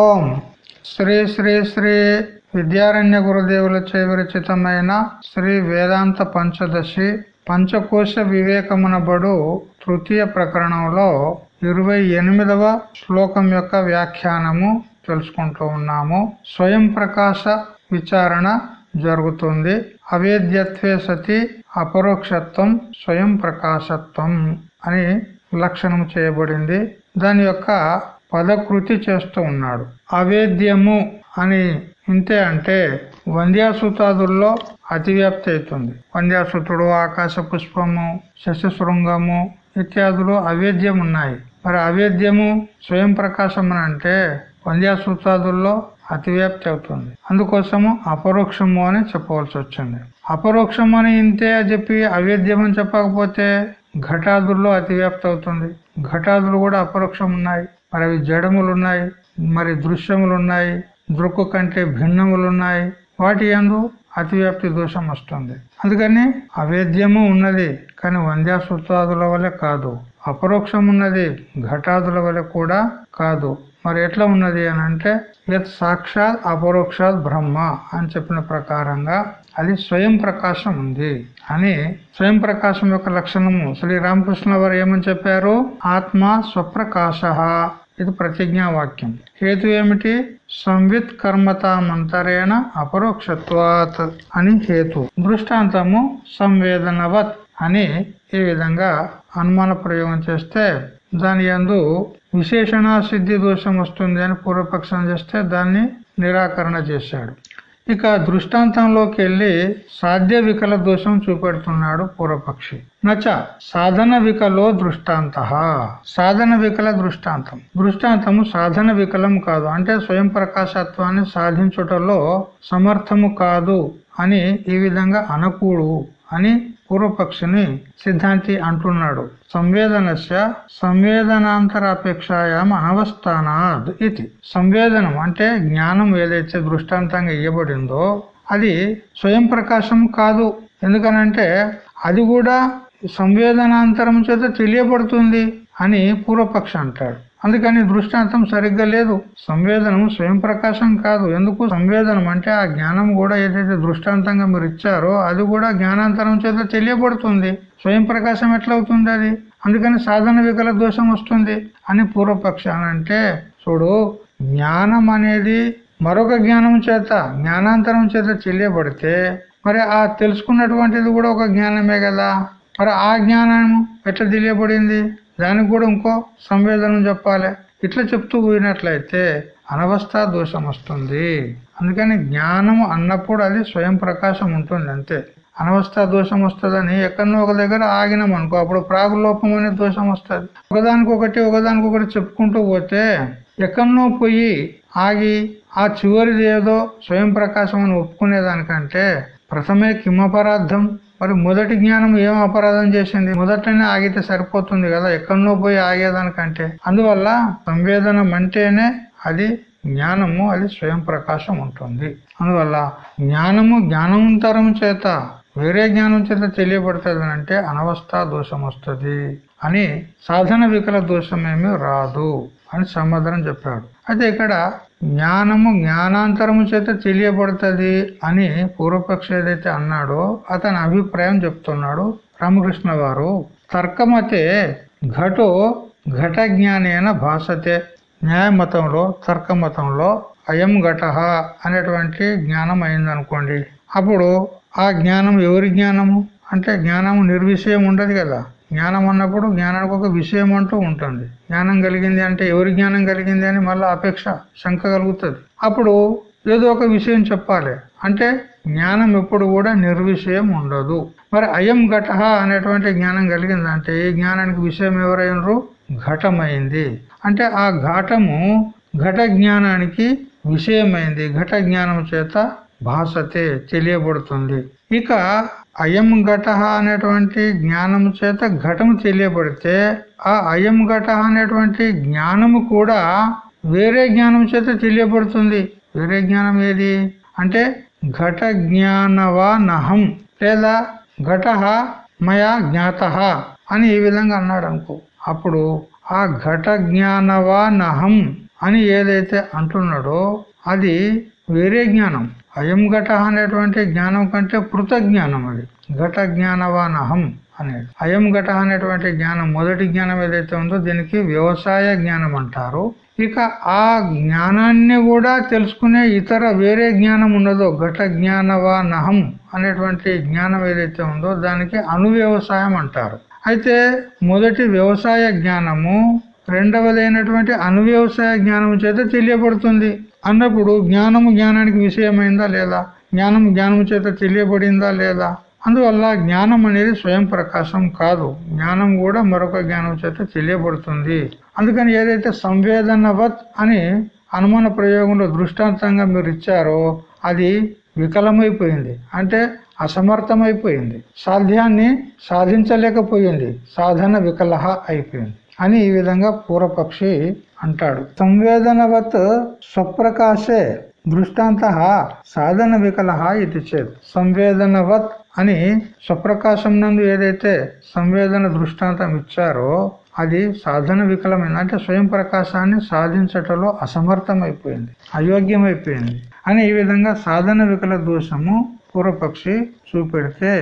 ఓం. శ్రీ శ్రీ శ్రీ విద్యారణ్య గురుదేవుల విరచితమైన శ్రీ వేదాంత పంచదశి పంచకోశ వివేకమునబడు తృతీయ ప్రకరణంలో ఇరవై ఎనిమిదవ శ్లోకం యొక్క వ్యాఖ్యానము తెలుసుకుంటూ ఉన్నాము. స్వయం ప్రకాశ విచారణ జరుగుతుంది. అవేద్యత్వే సతి అపరోక్షత్వం స్వయం ప్రకాశత్వం అని లక్షణం చేయబడింది. దాని యొక్క పదకృతి చేస్తూ ఉన్నాడు. అవేద్యము అని ఇంతే అంటే వంద్యాసూతాదుల్లో అతివ్యాప్తి అవుతుంది. వంద్యాసూతుడు ఆకాశ పుష్పము శశశృంగము ఇత్యాదులు అవేద్యం ఉన్నాయి మరి అవేద్యము స్వయం ప్రకాశం అని అంటే వంద్యాసూతాదుల్లో అతివ్యాప్తి అవుతుంది. అందుకోసము అపరోక్షము అని చెప్పవలసి వచ్చింది. అపరోక్షం అని ఇంతే చెప్పి అవేద్యం అని చెప్పకపోతే ఘటాదుల్లో అతివ్యాప్తి అవుతుంది. ఘటాదులు కూడా అపరోక్షం ఉన్నాయి మరి అవి జడములు ఉన్నాయి మరి దృశ్యములు ఉన్నాయి దృక్కు కంటే భిన్నములు ఉన్నాయి వాటి ఎందు అతివ్యాప్తి దోషం వస్తుంది. అందుకని అవేద్యము ఉన్నది కానీ వంద్యాసూత్రాదుల వల్ల కాదు అపరోక్షం ఉన్నది ఘటాదుల వల్ల కూడా కాదు. మరి ఎట్లా ఉన్నది అని అంటే యత్ సాక్షాత్ అపరోక్షాత్ బ్రహ్మ అని చెప్పిన ప్రకారంగా అది స్వయం ప్రకాశం ఉంది అని స్వయం ప్రకాశం యొక్క లక్షణము శ్రీ రామకృష్ణ వారు ఏమని చెప్పారు? ఆత్మ స్వప్రకాశ. ఇది ప్రతిజ్ఞా వాక్యం హేతు ఏమిటి? సంవిత్ కర్మతామంతరేణ అపరోక్షత్వాత్ అని హేతు. దృష్టాంతము సంవేదనవత్ అని ఈ విధంగా అనుమాన ప్రయోగం చేస్తే దాని యందు విశేషణ సిద్ధి దోషం వస్తుంది అని పూర్వపక్షం చేస్తే దాన్ని నిరాకరణ చేశాడు. ఇక దృష్టాంతంలోకి వెళ్ళి సాధ్య వికల దోషం చూపెడుతున్నాడు పూర్వపక్షి. నచ సాధన వికలో దృష్టాంత. సాధన వికల దృష్టాంతం. దృష్టాంతము సాధన వికలం కాదు. అంటే స్వయం ప్రకాశత్వాన్ని సాధించుటలో సమర్థము కాదు అని ఈ విధంగా అనకూడు అని పూర్వపక్షిని సిద్ధాంతి అంటున్నాడు. సంవేదనస్య సంవేదనాంతరాపేక్షాయాం అనవస్థానాద్ ఇది. సంవేదనం అంటే జ్ఞానం ఏదైతే దృష్టాంతంగా ఇవ్వబడిందో అది స్వయం ప్రకాశం కాదు. ఎందుకనంటే అది కూడా సంవేదనాంతరం చేత తెలియబడుతుంది అని పూర్వపక్ష అంటాడు. అందుకని దృష్టాంతం సరిగ్గా లేదు. సంవేదనం స్వయం ప్రకాశం కాదు. ఎందుకు సంవేదనం? అంటే ఆ జ్ఞానం కూడా ఏదైతే దృష్టాంతంగా మీరు ఇచ్చారో అది కూడా జ్ఞానాంతరం చేత తెలియబడుతుంది. స్వయం ప్రకాశం ఎట్లవుతుంది అది? అందుకని సాధన వికల దోషం వస్తుంది అని పూర్వపక్ష అంటే చూడు జ్ఞానం అనేది మరొక జ్ఞానం చేత జ్ఞానాంతరం చేత తెలియబడితే మరి ఆ తెలుసుకున్నటువంటిది కూడా ఒక జ్ఞానమే కదా? మరి ఆ జ్ఞానం ఎట్లా తెలియబడింది? దానికి కూడా ఇంకో సంవేదనం చెప్పాలి. ఇట్లా చెప్తూ పోయినట్లయితే అనవస్థ దోషం వస్తుంది. అందుకని జ్ఞానము అన్నప్పుడు అది స్వయం ప్రకాశం ఉంటుంది అంతే. అనవస్థ దోషం వస్తుందని ఎక్కడనో ఒక దగ్గర ఆగినాం అనుకో అప్పుడు ప్రాగులోపం అనే దోషం వస్తుంది. ఒకదానికొకటి ఒకదానికొకటి చెప్పుకుంటూ పోతే ఎక్కడనో పోయి ఆగి ఆ చివరిది ఏదో స్వయం ప్రకాశం అని ఒప్పుకునేదానికంటే ప్రథమే కిమపరాధం మరి మొదటి జ్ఞానం ఏం అపరాధం చేసింది? మొదటనే ఆగితే సరిపోతుంది కదా ఎక్కడనో పోయి ఆగేదానికంటే. అందువల్ల సంవేదనం అంటేనే అది జ్ఞానము అది స్వయం ప్రకాశం ఉంటుంది. అందువల్ల జ్ఞానము జ్ఞానంతరం చేత వేరే జ్ఞానం చేత తెలియబడుతుంది అంటే అనవస్థ దోషం వస్తుంది అని సాధన వికల దోషమేమి రాదు అని సమాధానం చెప్పాడు. అయితే ఇక్కడ జ్ఞానము జ్ఞానాంతరము చేత తెలియబడుతుంది అని పూర్వపక్ష ఏదైతే అన్నాడో అతని అభిప్రాయం చెప్తున్నాడు రామకృష్ణ వారు తర్కమతే ఘటో ఘట జ్ఞానేన భాషతే న్యాయమతంలో తర్కమతంలో అయం ఘట అనేటువంటి జ్ఞానం అయిందనుకోండి. అప్పుడు ఆ జ్ఞానం ఎవరి జ్ఞానము? అంటే జ్ఞానము నిర్విషయం ఉండదు కదా. జ్ఞానం అన్నప్పుడు జ్ఞానానికి ఒక విషయం అంటూ ఉంటుంది. జ్ఞానం కలిగింది అంటే ఎవరి జ్ఞానం కలిగింది అని మళ్ళీ అపేక్ష శంక కలుగుతుంది. అప్పుడు ఏదో ఒక విషయం చెప్పాలి. అంటే జ్ఞానం ఎప్పుడు కూడా నిర్విషయం ఉండదు. మరి అయం ఘట అనేటువంటి జ్ఞానం కలిగిందంటే ఈ జ్ఞానానికి విషయం ఎవరైనరు? ఘటమైంది. అంటే ఆ ఘటము ఘట జ్ఞానానికి విషయమైంది. ఘట జ్ఞానం చేత భాషతే తెలియబడుతుంది. ఇక అయం ఘట అనేటువంటి జ్ఞానము చేత ఘటము తెలియబడితే ఆ అయం ఘట అనేటువంటి జ్ఞానము కూడా వేరే జ్ఞానం చేత తెలియబడుతుంది. వేరే జ్ఞానం ఏది? అంటే ఘట జ్ఞానవా నహం లేదా ఘట మయా జ్ఞాత అని ఈ విధంగా అన్నాడు అనుకో. అప్పుడు ఆ ఘట జ్ఞానవా నహం అని ఏదైతే అంటున్నాడో అది వేరే జ్ఞానం. అయం ఘట అనేటువంటి జ్ఞానం కంటే పృత జ్ఞానం అది. ఘట జ్ఞానవాన్ అహం అనేది. అయం ఘట అనేటువంటి జ్ఞానం మొదటి జ్ఞానం ఏదైతే ఉందో దీనికి వ్యవసాయ జ్ఞానం అంటారు. ఇక ఆ జ్ఞానాన్ని కూడా తెలుసుకునే ఇతర వేరే జ్ఞానం ఉన్నదో ఘట జ్ఞానవా నహం అనేటువంటి జ్ఞానం ఏదైతే ఉందో దానికి అనువ్యవసాయం అంటారు. అయితే మొదటి వ్యవసాయ జ్ఞానము రెండవదైనటువంటి అనువ్యవసాయ జ్ఞానం చేత తెలియబడుతుంది. అన్నప్పుడు జ్ఞానము జ్ఞానానికి విషయమైందా లేదా? జ్ఞానం జ్ఞానము చేత తెలియబడిందా లేదా? అందువల్ల జ్ఞానం అనేది స్వయం ప్రకాశం కాదు. జ్ఞానం కూడా మరొక జ్ఞానం చేత తెలియబడుతుంది. అందుకని ఏదైతే సంవేదనవత్ అని అనుమాన ప్రయోగంలో దృష్టాంతంగా మీరు ఇచ్చారో అది వికలమైపోయింది. అంటే అసమర్థమైపోయింది. సాధ్యాన్ని సాధించలేకపోయింది. సాధన వికలహ అయిపోయింది. అని ఈ విధంగా పూర్వపక్షి అంటాడు. సంవేదనవత్ స్వప్రకాశే దృష్టాంత సాధన వికలహ ఇది చేత్. సంవేదనవత్ అని స్వప్రకాశం నందు ఏదైతే సంవేదన దృష్టాంతం ఇచ్చారో అది సాధన వికలమైంది. అంటే స్వయం ప్రకాశాన్ని సాధించటంలో అసమర్థమైపోయింది అయోగ్యమైపోయింది అని ఈ విధంగా సాధన వికల దోషము పూర్వపక్షి చూపెడితే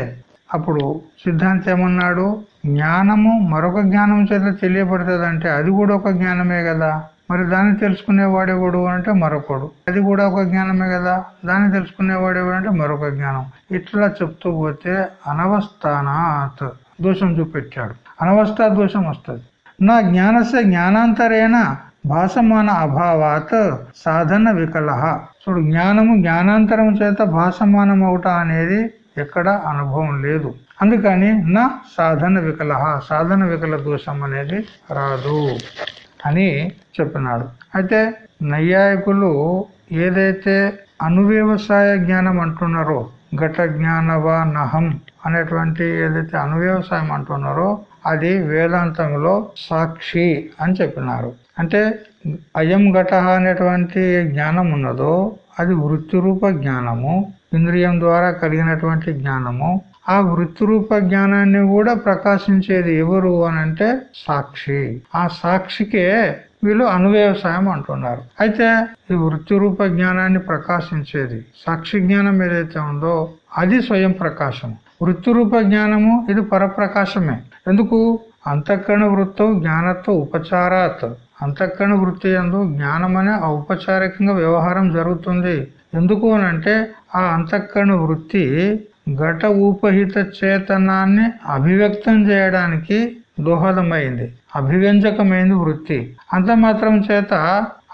అప్పుడు సిద్ధాంతం ఏమన్నాడు? జ్ఞానము మరొక జ్ఞానం చేత తెలియబడుతుంది అంటే అది కూడా ఒక జ్ఞానమే కదా. మరి దాన్ని తెలుసుకునేవాడెవడు అంటే మరొకడు. అది కూడా ఒక జ్ఞానమే కదా. దాన్ని తెలుసుకునేవాడెవడు అంటే మరొక జ్ఞానం. ఇట్లా చెప్తూ పోతే అనవస్థానాత్ దోషం చూపెట్టాడు. అనవస్థా దోషం వస్తుంది. నా జ్ఞానసే జ్ఞానాంతరేణ భాసమాన అభావాత్ సాధన వికల చూడు జ్ఞానము జ్ఞానాంతరం చేత భాసమానం అవుట అనేది ఎక్కడ అనుభవం లేదు. అందుకని నా సాధన వికల సాధన వికల దోషం అనేది రాదు అని చెప్పినాడు. అయితే నైయాయకులు ఏదైతే అనువ్యవసాయ జ్ఞానం అంటున్నారో ఘట జ్ఞానవా నహం అనేటువంటి ఏదైతే అనువ్యవసాయం అంటున్నారో అది వేదాంతంలో సాక్షి అని చెప్పినారు. అంటే అయం ఘట అనేటువంటి జ్ఞానం ఉన్నదో అది వృత్తి రూప జ్ఞానము ఇంద్రియం ద్వారా కలిగినటువంటి జ్ఞానము. ఆ వృత్తి రూప జ్ఞానాన్ని కూడా ప్రకాశించేది ఎవరు అనంటే సాక్షి. ఆ సాక్షికే వీళ్ళు అనువ్యవసాయం అంటున్నారు. అయితే ఈ వృత్తి రూప జ్ఞానాన్ని ప్రకాశించేది సాక్షి జ్ఞానం ఏదైతే ఉందో అది స్వయం ప్రకాశం. వృత్తి రూప జ్ఞానము ఇది పరప్రకాశమే. ఎందుకు? అంతఃకరణ వృత్తం జ్ఞానత్వ ఉపచారాత్. అంతఃకరణ వృత్తి ఎందు జ్ఞానమనే ఔపచారికంగా వ్యవహారం జరుగుతుంది. ఎందుకు అనంటే ఆ అంతఃకరణ వృత్తి ఘట ఉపహిత చేతనాన్ని అభివ్యక్తం చేయడానికి దోహదమైంది. అభివ్యంజకమైంది వృత్తి. అంత మాత్రం చేత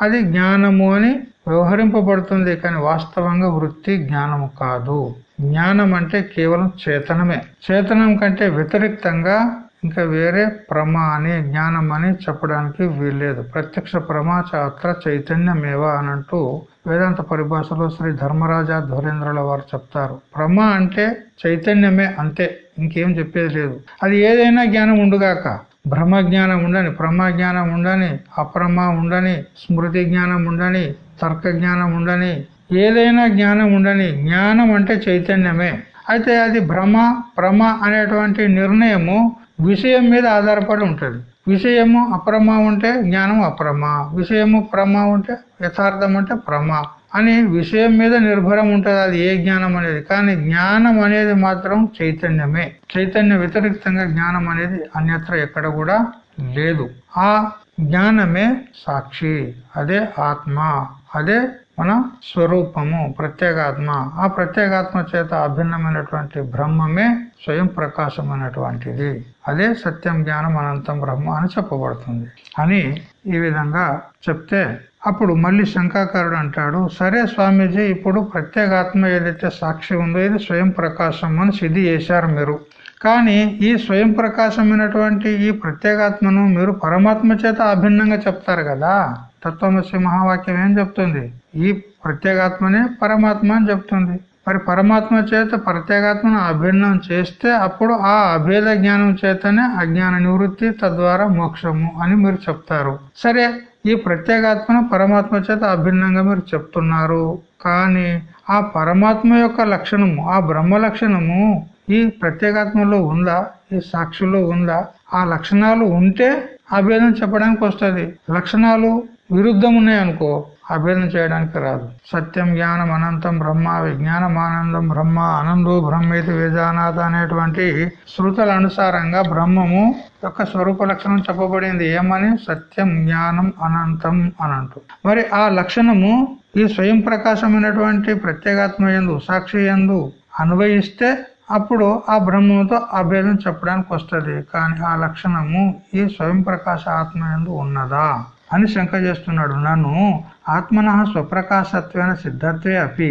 అది జ్ఞానము అని వ్యవహరింపబడుతుంది. కానీ వాస్తవంగా వృత్తి జ్ఞానము కాదు. జ్ఞానం అంటే కేవలం చేతనమే. చేతనం కంటే వ్యతిరిక్తంగా ఇంకా వేరే ప్రమా అని జ్ఞానం అని చెప్పడానికి వీల్లేదు. ప్రత్యక్ష ప్రమాచాత్ర చైతన్యమేవ అనంటూ వేదాంత పరిభాషలో శ్రీ ధర్మరాజా ధ్వరేంద్రుల వారు చెప్తారు. ప్రమ అంటే చైతన్యమే అంతే ఇంకేం చెప్పేది లేదు. అది ఏదైనా జ్ఞానం ఉండుగాక. బ్రహ్మ జ్ఞానం ఉండని ప్రమా జ్ఞానం ఉండని అప్రమ ఉండని స్మృతి జ్ఞానం ఉండని తర్క జ్ఞానం ఉండని ఏదైనా జ్ఞానం ఉండని జ్ఞానం అంటే చైతన్యమే. అయితే అది భ్రమ ప్రమ అనేటువంటి నిర్ణయము విషయం మీద ఆధారపడి ఉంటుంది. విషయము అప్రమ ఉంటే జ్ఞానం అప్రమ విషయము ప్రమ ఉంటే యథార్థం అంటే ప్రమ అని విషయం మీద నిర్భరం ఉంటుంది. అది ఏ జ్ఞానం అనేది? కానీ జ్ఞానం అనేది మాత్రం చైతన్యమే. చైతన్య వ్యతిరిక్తంగా జ్ఞానం అనేది అన్యత్ర ఎక్కడ కూడా లేదు. ఆ జ్ఞానమే సాక్షి. అదే ఆత్మ. అదే మన స్వరూపము ప్రత్యేగాత్మ. ఆ ప్రత్యేగాత్మ చేత అభిన్నమైనటువంటి బ్రహ్మమే స్వయం ప్రకాశమైనటువంటిది. అదే సత్యం జ్ఞానం అనంతం బ్రహ్మ అని చెప్పబడుతుంది. అని ఈ విధంగా చెప్తే అప్పుడు మళ్ళీ శంకాకారుడు అంటాడు సరే స్వామీజీ ఇప్పుడు ప్రత్యేగాత్మ ఏదైతే సాక్షి ఉందో ఇది స్వయం ప్రకాశం అని సిద్ధి చేశారు మీరు. కానీ ఈ స్వయం ప్రకాశమైనటువంటి ఈ ప్రత్యేగాత్మను మీరు పరమాత్మ చేత అభిన్నంగా చెప్తారు కదా. తత్వమసి మహావాక్యం ఏం చెప్తుంది? ఈ ప్రత్యేగాత్మనే పరమాత్మ అని చెప్తుంది. మరి పరమాత్మ చేత ప్రత్యేగాత్మను అభిన్నం చేస్తే అప్పుడు ఆ అభేద జ్ఞానం చేతనే అజ్ఞాన నివృత్తి తద్వారా మోక్షము అని మీరు చెప్తారు. సరే ఈ ప్రత్యేగాత్మను పరమాత్మ చేత అభిన్నంగా మీరు చెప్తున్నారు. కానీ ఆ పరమాత్మ యొక్క లక్షణము ఆ బ్రహ్మ లక్షణము ఈ ప్రత్యేగాత్మలో ఉందా? ఈ సాక్షిలో ఉందా? ఆ లక్షణాలు ఉంటే అభేదం చెప్పడానికి వస్తుంది. లక్షణాలు విరుద్ధం ఉన్నాయనుకో అభేదం చేయడానికి రాదు. సత్యం జ్ఞానం అనంతం బ్రహ్మ విజ్ఞానం ఆనందం బ్రహ్మ ఆనందో బ్రహ్మేతి వేదానాథ అనేటువంటి శృతుల అనుసారంగా బ్రహ్మము యొక్క స్వరూప లక్షణం చెప్పబడింది. ఏమని? సత్యం జ్ఞానం అనంతం అనంటు. మరి ఆ లక్షణము ఈ స్వయం ప్రకాశమైనటువంటి ప్రత్యేగాత్మ ఎందు సాక్షి ఎందు అన్వయిస్తే అప్పుడు ఆ బ్రహ్మంతో అభేదం చెప్పడానికి వస్తుంది. కానీ ఆ లక్షణము ఈ స్వయం ప్రకాశ ఆత్మ ఎందు ఉన్నదా? అని శంక చేస్తున్నాడు. నన్ను ఆత్మన స్వప్రకాశత్వేన సిద్ధత్వే అపి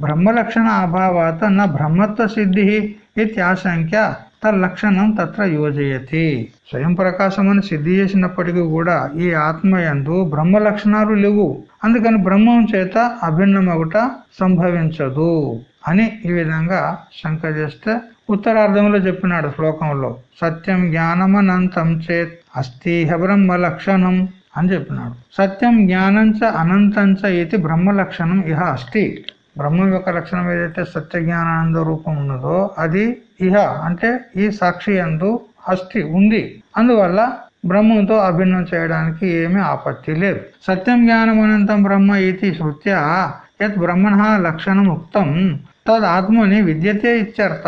బ్రహ్మలక్షణ అభావాత నా బ్రహ్మత్వ సిద్ధి ఇత్యాశంక్య తల్లక్షణం తత్ర యోజయతి. స్వయం ప్రకాశం అని సిద్ధి చేసినప్పటికీ కూడా ఈ ఆత్మయందు బ్రహ్మ లక్షణాలు లేవు. అందుకని బ్రహ్మం చేత అభిన్నమగుట సంభవించదు అని ఈ విధంగా శంక చేస్తే ఉత్తరార్థంలో చెప్పినాడు శ్లోకంలో. సత్యం జ్ఞానమనంతం చేత్ అస్థిహ బ్రహ్మ లక్షణం అని చెప్పినాడు సత్యం జ్ఞానంచ అనంతంచ ఇది బ్రహ్మ లక్షణం ఇహ అస్థి బ్రహ్మం యొక్క లక్షణం ఏదైతే సత్య జ్ఞానానంద రూపం ఉన్నదో అది ఇహ అంటే ఈ సాక్షి అందు అస్థి ఉంది. అందువల్ల బ్రహ్మంతో అభిన్నం చేయడానికి ఏమీ ఆపత్తి లేదు. సత్యం జ్ఞానం అనంతం బ్రహ్మ ఇది శృత్య యత్ బ్రహ్మణ లక్షణం ఉక్తం. తద్ ఆత్మని విద్యతే ఇత్యర్థ.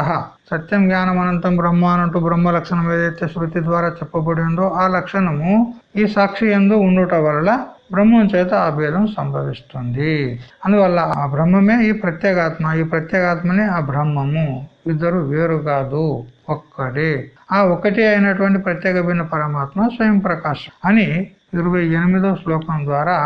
సత్యం జ్ఞానం అనంతం బ్రహ్మ అనంటూ బ్రహ్మ లక్షణం ఏదైతే శృతి ద్వారా చెప్పబడిందో ఆ లక్షణము ఈ సాక్షి ఎందు ఉండుట వల్ల బ్రహ్మం చేత ఆ భేదం సంభవిస్తుంది. అందువల్ల ఆ బ్రహ్మమే ఈ ప్రత్యేగాత్మ ఈ ప్రత్యేగాత్మనే ఆ బ్రహ్మము. ఇద్దరు వేరు కాదు ఒక్కడే ఆ ఒకటి అయినటువంటి ప్రత్యేక భిన్న పరమాత్మ స్వయం ప్రకాశం అని ఇరవై ఎనిమిదో శ్లోకం ద్వారా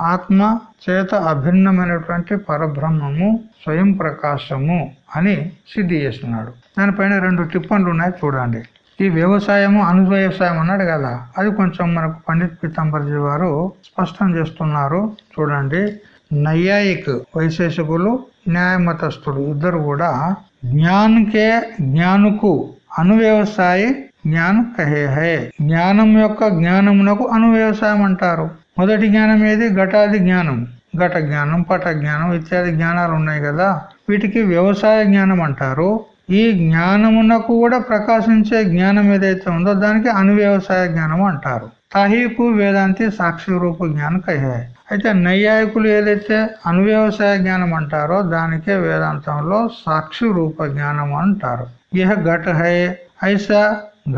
ఆత్మ చేత అభిన్నమైనటువంటి పరబ్రహ్మము స్వయం ప్రకాశము అని సిద్ధి చేస్తున్నాడు. దానిపైన రెండు టిప్పన్లు ఉన్నాయి చూడండి. ఈ వ్యవసాయము అనువ్యవసాయం అన్నాడు కదా. అది కొంచెం మనకు పండిత్ పీతాంబర్జీ వారు స్పష్టం చేస్తున్నారు. చూడండి. నైయాయిక్ వైశేషకులు న్యాయమతస్థుడు ఇద్దరు కూడా జ్ఞాన్కే జ్ఞానుకు అనువ్యవసాయి జ్ఞానం కహే హే. జ్ఞానం యొక్క జ్ఞానమునకు అనువ్యవసాయం అంటారు. మొదటి జ్ఞానం ఏది? ఘటాది జ్ఞానం. ఘట జ్ఞానం పట జ్ఞానం ఇత్యాది జ్ఞానాలు ఉన్నాయి కదా. వీటికి వ్యవసాయ జ్ఞానం అంటారు. ఈ జ్ఞానమునకు కూడా ప్రకాశించే జ్ఞానం ఏదైతే ఉందో దానికి అనువ్యవసాయ జ్ఞానం అంటారు. తాహీకు వేదాంతి సాక్షి రూప జ్ఞానం కయ్యాయి అయితే నైయాయకులు ఏదైతే అనువ్యవసాయ జ్ఞానం అంటారో దానికే వేదాంతంలో సాక్షి రూప జ్ఞానం అంటారు. ఇహ ఘట హై ఐసా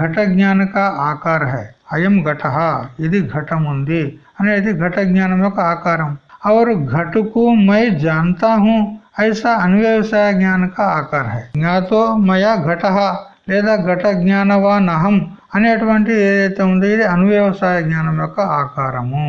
ఘట జ్ఞానక ఆకార హై. అయం ఘట ఇది ఘటం ఉంది అనేది ఘట జ్ఞానం యొక్క ఆకారం और घट को मैं जानता हूँ ऐसा అన్వ్యవసాయ జ్ఞాన కా ఆకార హై జ్ఞాతో మయా ఘట లేదా ఘట జ్ఞానవాన్ అహం అనేటువంటి ఏదైతే ఉందో ఇది అనువ్యవసాయ జ్ఞానం యొక్క ఆకారము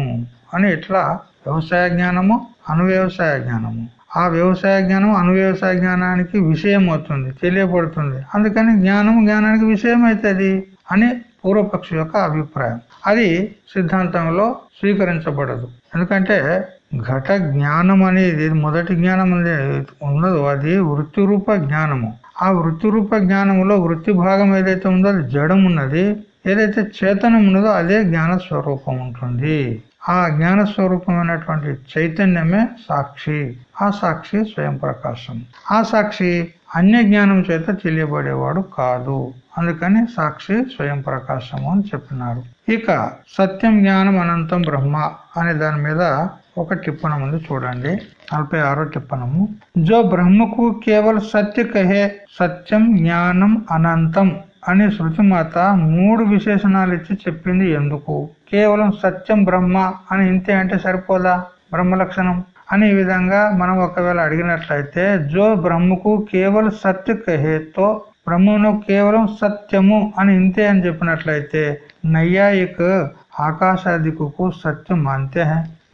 అని ఇట్లా వ్యవసాయ జ్ఞానము అనువ్యవసాయ జ్ఞానము ఆ వ్యవసాయ జ్ఞానం అనువ్యవసాయ జ్ఞానానికి విషయం అవుతుంది తెలియబడుతుంది అందుకని జ్ఞానం జ్ఞానానికి విషయం అవుతుంది అని పూర్వపక్ష యొక్క అభిప్రాయం. అది సిద్ధాంతంలో స్వీకరించబడదు. ఎందుకంటే ఘట జ్ఞానం అనేది మొదటి జ్ఞానం అనేది ఉన్నదో అది వృత్తి రూప జ్ఞానము. ఆ వృత్తి రూప జ్ఞానంలో వృత్తి భాగం ఏదైతే ఉందో అది జడం ఉన్నది. ఏదైతే చేతనం ఉన్నదో అదే జ్ఞాన స్వరూపం ఉంటుంది. ఆ జ్ఞాన స్వరూపమైనటువంటి చైతన్యమే సాక్షి. ఆ సాక్షి స్వయం ప్రకాశం ఆ సాక్షి అన్య జ్ఞానం చేత తెలియబడేవాడు కాదు. అందుకని సాక్షి స్వయం ప్రకాశము అని చెప్పినారు. ఇక సత్యం జ్ఞానం అనంతం బ్రహ్మ అనే దాని మీద ఒక టిప్పణం ఉంది చూడండి. నలభై ఆరో టిప్పణము. జో బ్రహ్మకు కేవలం సత్య కహే సత్యం జ్ఞానం అనంతం అని శృతిమాత మూడు విశేషణాలు ఇచ్చి చెప్పింది ఎందుకు? కేవలం సత్యం బ్రహ్మ అని ఇంతే అంటే సరిపోదా? బ్రహ్మ లక్షణం. అని ఈ విధంగా మనం ఒకవేళ అడిగినట్లయితే జో బ్రహ్మకు కేవలం సత్య కహేతో బ్రహ్మను కేవలం సత్యము అని ఇంతే అని చెప్పినట్లయితే నైయాయిక ఆకాశాదికు సత్యం అంతే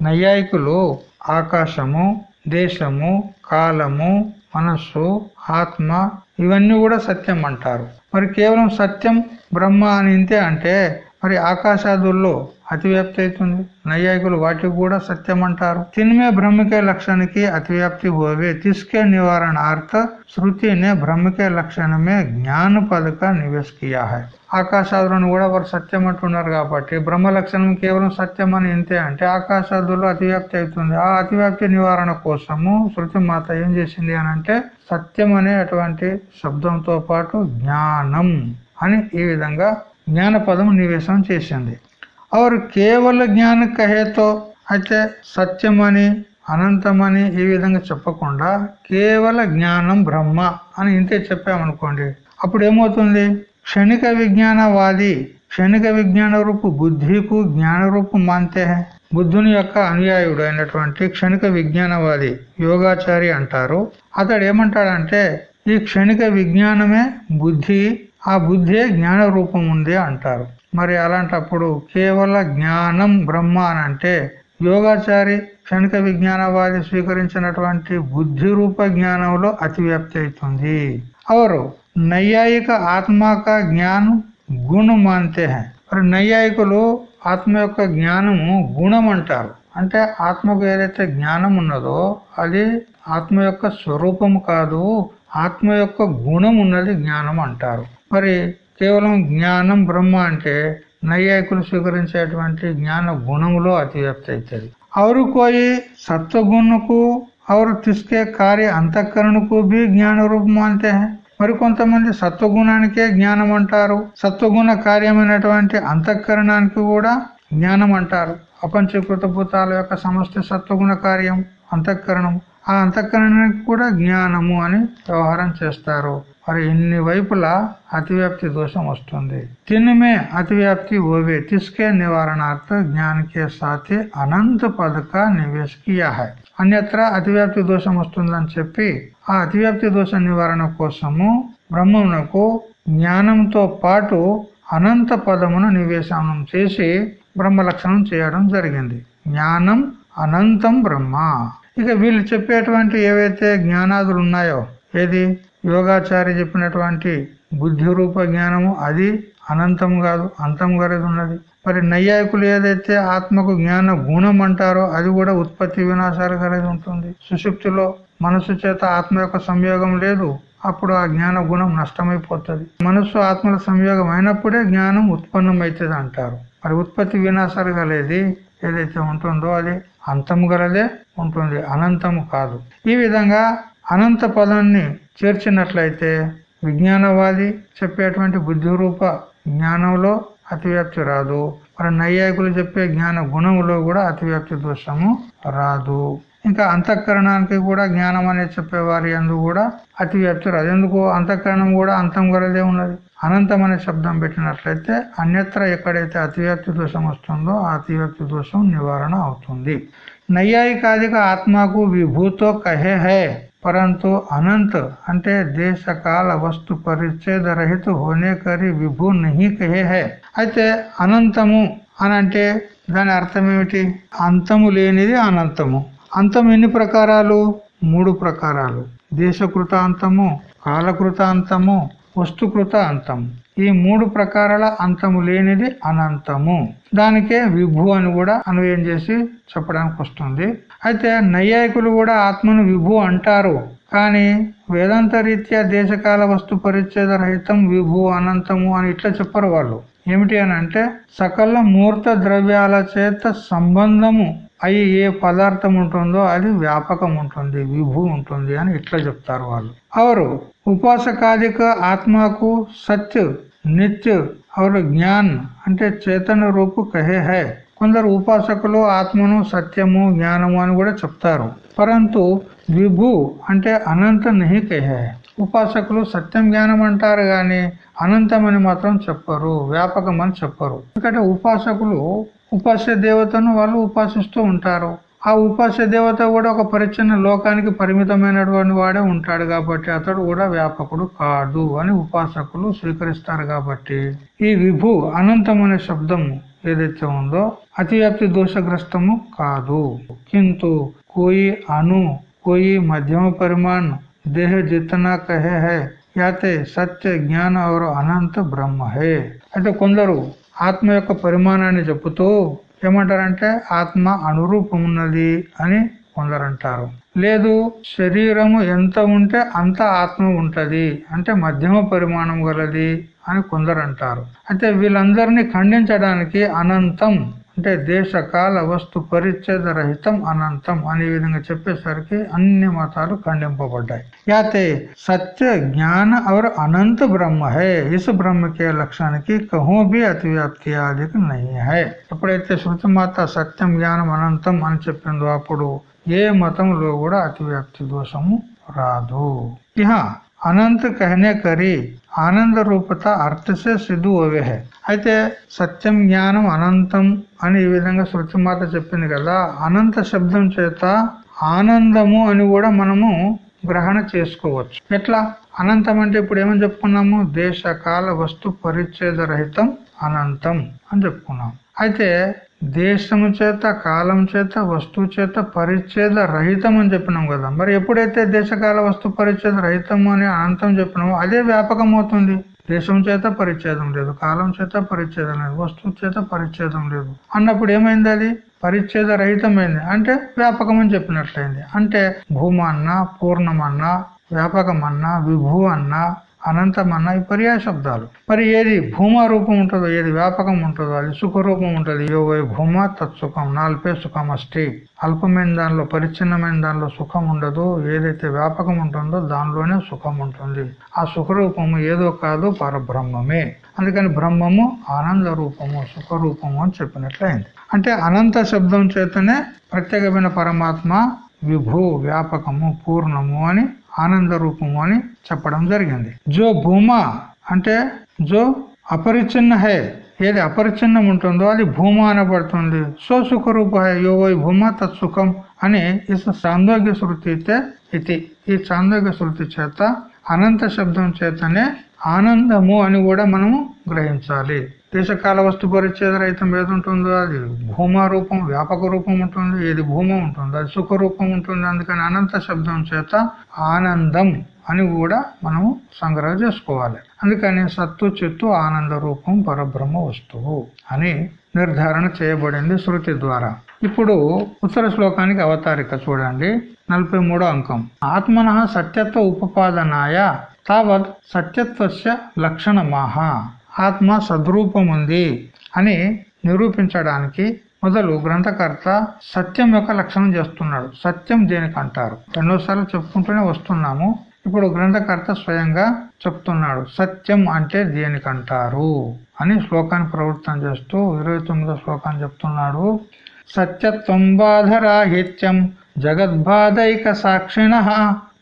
నైయాయికులు ఆకాశము దేశము కాలము మనస్సు ఆత్మ ఇవన్నీ కూడా సత్యం అంటారు. మరి కేవలం సత్యం బ్రహ్మ అని ఇంతే అంటే మరి ఆకాశాదుల్లో అతివ్యాప్తి అవుతుంది. నైయాయికులు వాటికి కూడా సత్యం అంటారు. తిన్మే బ్రహ్మికే లక్షణకి అతివ్యాప్తి హోవే. తిస్కే నివారణార్థ శృతినే బ్రహ్మికే లక్షణమే జ్ఞాన పదక నివేశ్ కియా హై. ఆకాశాదులను కూడా వారు సత్యం అంటున్నారు కాబట్టి బ్రహ్మ లక్షణం కేవలం సత్యం అని ఇంతే అంటే ఆకాశాదుల్లో అతివ్యాప్తి అవుతుంది. ఆ అతివ్యాప్తి నివారణ కోసము శృతి మాత ఏం చేసింది అని అంటే సత్యం అనే అటువంటి శబ్దంతో పాటు జ్ఞానం అని ఈ విధంగా జ్ఞానపదం నివేశం చేసింది. और కేవల జ్ఞాన కహేతో అయితే సత్యమని అనంతమని ఈ విధంగా చెప్పకుండా కేవల జ్ఞానం బ్రహ్మ అని ఇంతే చెప్పామనుకోండి అప్పుడు ఏమవుతుంది? క్షణిక విజ్ఞానవాది క్షణిక విజ్ఞాన రూపు బుద్ధికు జ్ఞాన రూపు మాంతే బుద్ధుని యొక్క అనుయాయుడు అయినటువంటి క్షణిక విజ్ఞానవాది యోగాచారి అంటారు. అతడు ఏమంటాడంటే ఈ క్షణిక విజ్ఞానమే బుద్ధి ఆ బుద్ధే జ్ఞాన రూపం ఉంది అంటారు. మరి అలాంటప్పుడు కేవల జ్ఞానం బ్రహ్మ అంటే యోగాచారి క్షణిక విజ్ఞానవాది స్వీకరించినటువంటి బుద్ధి రూప జ్ఞానంలో అతివ్యాప్తి అవుతుంది. అవరు నైయాయిక ఆత్మక జ్ఞానం గుణం అంతే. మరి నైయాయికులు ఆత్మ యొక్క జ్ఞానము గుణం అంటారు. అంటే ఆత్మకు ఏదైతే జ్ఞానం ఉన్నదో అది ఆత్మ యొక్క స్వరూపం కాదు ఆత్మ యొక్క గుణం ఉన్నది జ్ఞానం అంటారు. మరి కేవలం జ్ఞానం బ్రహ్మ అంటే నైయాయికులు స్వీకరించేటువంటి జ్ఞాన గుణములో అతివ్యాప్తి అవుతుంది ಅವರು ಕೋಯಿ ಸತ್ವಗುಣಕ್ಕೂ ಅವರು ತಿಸ್ಕೆ ಕಾರ್ಯ ಅಂತಃಕರಣಕ್ಕೂ ಬಿ ಜ್ಞಾನ రూపమంతే మరి కొంతమంది సత్వగుణానికే జ్ఞానం అంటారు సత్వగుణ కార్యమైనటువంటి అంతఃకరణానికి కూడా జ్ఞానం అంటారు అపంచీకృత భూతాల యొక్క సమస్త సత్వగుణ కార్యం అంతఃకరణం. ఆ అంతఃకరణానికి కూడా జ్ఞానము అని వ్యవహారం చేస్తారు. మరి ఇన్ని వైపులా అతివ్యాప్తి దోషం వస్తుంది. తినుమే అతివ్యాప్తి ఓవే తిస్కే నివారణార్థ జ్ఞానకే సాథే అనంత పదక నివేశ కియా హై అన్యత్ర అతివ్యాప్తి దోషం వస్తుందని చెప్పి ఆ అతివ్యాప్తి దోష నివారణ కోసము బ్రహ్మమునకు జ్ఞానంతో పాటు అనంత పదమును నివేశనం చేసి బ్రహ్మ లక్షణం చేయడం జరిగింది. జ్ఞానం అనంతం బ్రహ్మ. ఇక వీళ్ళు చెప్పేటువంటి ఏవైతే జ్ఞానాదులు ఉన్నాయో ఏది? యోగాచారి చెప్పినటువంటి బుద్ధి రూప జ్ఞానము అది అనంతం కాదు అంతం కలిగి ఉన్నది. మరి నైయాయికులు ఏదైతే ఆత్మకు జ్ఞాన గుణం అంటారో అది కూడా ఉత్పత్తి వినాశాలు కలిగి ఉంటుంది. సుశుక్తిలో మనసు చేత ఆత్మ యొక్క సంయోగం లేదు అప్పుడు ఆ జ్ఞాన గుణం నష్టమైపోతుంది. మనస్సు ఆత్మల సంయోగం అయినప్పుడే జ్ఞానం ఉత్పన్నం అవుతుంది అంటారు. మరి ఉత్పత్తి వినాశాలు కలేది ఏదైతే ఉంటుందో అది అంతం గలదే ఉంటుంది అనంతము కాదు. ఈ విధంగా అనంత పదాన్ని చేర్చినట్లయితే విజ్ఞానవాది చెప్పేటువంటి బుద్ధి రూప జ్ఞానంలో అతివ్యాప్తి రాదు. మరి నైయాయికులు చెప్పే జ్ఞాన గుణములో కూడా అతివ్యాప్తి దోషము రాదు. ఇంకా అంతఃకరణానికి కూడా జ్ఞానం అనేది చెప్పేవారి అందు కూడా అతివ్యాప్తి రాదు. ఎందుకు? అంతఃకరణం కూడా అంతం గలదే ఉన్నది. అనంతం అనే శబ్దం పెట్టినట్లయితే అన్యత్ర ఎక్కడైతే అతివ్యాప్తి దోషం వస్తుందో ఆ అతివ్యాప్తి దోషం నివారణ అవుతుంది. నైయాయికాదిక ఆత్మకు విభూతో కహే హే పరంతు అనంత అంటే దేశ కాల వస్తు పరిచ్ఛేద రహిత హోనే కరి విభూ నహి కహే హే అయితే అనంతము అని అంటే దాని అర్థం ఏమిటి అంతము లేనిది అనంతము అంతం ఎన్ని ప్రకారాలు మూడు ప్రకారాలు దేశకృత అంతము కాలకృత అంతము వస్తుకృత అంతము ఈ మూడు ప్రకారాల అంతము లేనిది అనంతము. దానికే విభు అని కూడా అన్వయం చేసి చెప్పడానికి వస్తుంది. అయితే నైయాయికులు కూడా ఆత్మను విభు అంటారు. కానీ వేదాంత రీత్యా దేశకాల వస్తు పరిచ్ఛేద రహితం విభు అనంతము అని ఇట్లా చెప్పరు వాళ్ళు. ఏమిటి అని అంటే సకల మూర్త ద్రవ్యాల చేత సంబంధము అయి ఏ పదార్థం ఉంటుందో అది వ్యాపకం ఉంటుంది విభు ఉంటుంది అని ఇట్లా చెప్తారు వాళ్ళు. అవరు ఉపాసకాదిక ఆత్మకు సత్య నిత్య అవరు జ్ఞాన్ అంటే చేతన రూపు కహే హై. కొందరు ఉపాసకులు ఆత్మను సత్యము జ్ఞానము అని కూడా చెప్తారు. పరంతు విభు అంటే అనంత నహి కహే ఉపాసకులు సత్యం జ్ఞానం అంటారు గాని అనంతమని మాత్రం చెప్పరు వ్యాపకం అని చెప్పరు. ఎందుకంటే ఉపాసకులు ఉపాస్య దేవతను వాళ్ళు ఉపాసిస్తూ ఉంటారు. ఆ ఉపాస్య దేవత కూడా ఒక పరిచ్ఛిన్న లోకానికి పరిమితమైనటువంటి వాడే ఉంటాడు కాబట్టి అతడు కూడా వ్యాపకుడు కాదు అని ఉపాసకులు స్వీకరిస్తారు కాబట్టి. ఈ విభు అనంతం అనే శబ్దము ఏదైతే ఉందో అతివ్యాప్తి దోషగ్రస్తము కాదు. కింటు కోయి అను కోయి మధ్యమ పరిమాణ్ దేహ జితనా కహే హే యాతే సత్య జ్ఞాన అనంత బ్రహ్మ హే. అయితే కొందరు ఆత్మ యొక్క పరిమాణాన్ని చెప్పుతూ ఏమంటారంటే ఆత్మ అనురూపమున్నది అని కొందరు అంటారు లేదు శరీరము ఎంత ఉంటే అంత ఆత్మ ఉంటది అంటే మధ్యమ పరిమాణం గలది అని కొందరు అంటారు అయితే వీళ్ళందరినీ ఖండించడానికి అనంతం అంటే దేశకాల వస్తు పరిచ్ఛేద రహితం అనంతం అనే విధంగా చెప్పేసరికి అన్ని మతాలు ఖండింపబడ్డాయి యాతే సత్య జ్ఞాన और अनंत ब्रह्म है इस ब्रह्म के लक्षण की कहूँ भी अतिव्याप्ति आदि नहीं है ఎప్పుడైతే శృతి మాత సత్యం జ్ఞానం అనంతం అని చెప్పిందో అప్పుడు ఏ మతంలో కూడా అతివ్యాప్తి దోషము రాదు. ఇహ అనంత కహనే కరి ఆనంద రూపత అర్థసే సిద్ధు అవేహె అయితే సత్యం జ్ఞానం అనంతం అని ఈ విధంగా శృతి మాత చెప్పింది కదా అనంత శబ్దం చేత ఆనందము అని కూడా మనము గ్రహణ చేసుకోవచ్చు. ఎట్లా? అనంతం అంటే ఇప్పుడు ఏమని చెప్పుకున్నాము? దేశకాల వస్తు పరిచ్ఛేద రహితం అనంతం అని చెప్పుకున్నాము. అయితే దేశము చేత కాలం చేత వస్తువు చేత పరిచ్ఛేద రహితం అని చెప్పినాం కదా. మరి ఎప్పుడైతే దేశకాల వస్తు పరిచ్ఛేద రహితం అని అనంతం చెప్పినామో అదే వ్యాపకం అవుతుంది. దేశం చేత పరిచ్ఛేదం లేదు కాలం చేత పరిచ్ఛేదం లేదు వస్తువు చేత పరిచ్ఛేదం లేదు. అన్నప్పుడు ఏమైంది అది? పరిచ్ఛేద రహితమైంది. అంటే వ్యాపకం అని చెప్పినట్లయింది. అంటే భూమన్న పూర్ణమన్న వ్యాపకమన్నా విభూ అన్నా అనంతమన్న ఈ పర్యాయ శబ్దాలు. మరి ఏది భూమా రూపం ఉంటుందో ఏది వ్యాపకం ఉంటుందో అది సుఖ రూపం ఉంటుంది యోగ భూమ తత్సుఖం నాల్పే సుఖం అష్టి అల్పమైన దానిలో పరిచ్ఛిన్నమైన దానిలో సుఖం ఉండదు. ఏదైతే వ్యాపకం ఉంటుందో దానిలోనే సుఖం ఉంటుంది. ఆ సుఖ రూపము ఏదో కాదు పరబ్రహ్మమే. అందుకని బ్రహ్మము ఆనంద రూపము సుఖరూపము అని చెప్పినట్లయింది. అంటే అనంత శబ్దం చేతనే ప్రత్యేకమైన పరమాత్మ విభూ వ్యాపకము పూర్ణము అని ఆనంద రూపము అని చెప్పడం జరిగింది. జో భూమా అంటే జో అపరిచ్ఛిన్న హే. ఏది అపరిచ్ఛిన్నం ఉంటుందో అది భూమ అనబడుతుంది. సో సుఖ రూప హే యో వై భూమ తత్సుఖం అని ఈ చాందోగ్య అయితే ఇది. ఈ చాందోగ్య శృతి చేత అనంత శబ్దం చేతనే ఆనందము అని కూడా మనము గ్రహించాలి. దేశకాల వస్తు పరిచ్ఛేద రహితం ఏది ఉంటుందో అది భూమ రూపం వ్యాపక రూపం ఉంటుంది. ఏది భూమ ఉంటుంది అది సుఖ రూపం ఉంటుంది. అందుకని అనంత శబ్దం చేత ఆనందం అని కూడా మనము సంగ్రహం చేసుకోవాలి. అందుకని సత్తు చిత్తు ఆనంద రూపం పరబ్రహ్మ వస్తువు అని నిర్ధారణ చేయబడింది శృతి ద్వారా. ఇప్పుడు ఉత్తర శ్లోకానికి అవతారిక చూడండి. నలభై అంకం. ఆత్మన సత్యత్వ ఉపపాదనాయ తావత్ సత్యత్వస్య లక్షణమాహ. ఆత్మ సద్రూపం ఉంది అని నిరూపించడానికి మొదలు గ్రంథకర్త సత్యం యొక్క లక్షణం చేస్తున్నాడు. సత్యం దేనికి అంటారు? ఎన్నోసార్లు చెప్పుకుంటూనే వస్తున్నాము. ఇప్పుడు గ్రంథకర్త స్వయంగా చెప్తున్నాడు సత్యం అంటే దేనికంటారు అని శ్లోకాన్ని ప్రవృత్తం చేస్తూ ఇరవై తొమ్మిదో శ్లోకాన్ని చెప్తున్నాడు. సత్యత్వం బాధరాహిత్యం జగద్బాధైక సాక్షిణ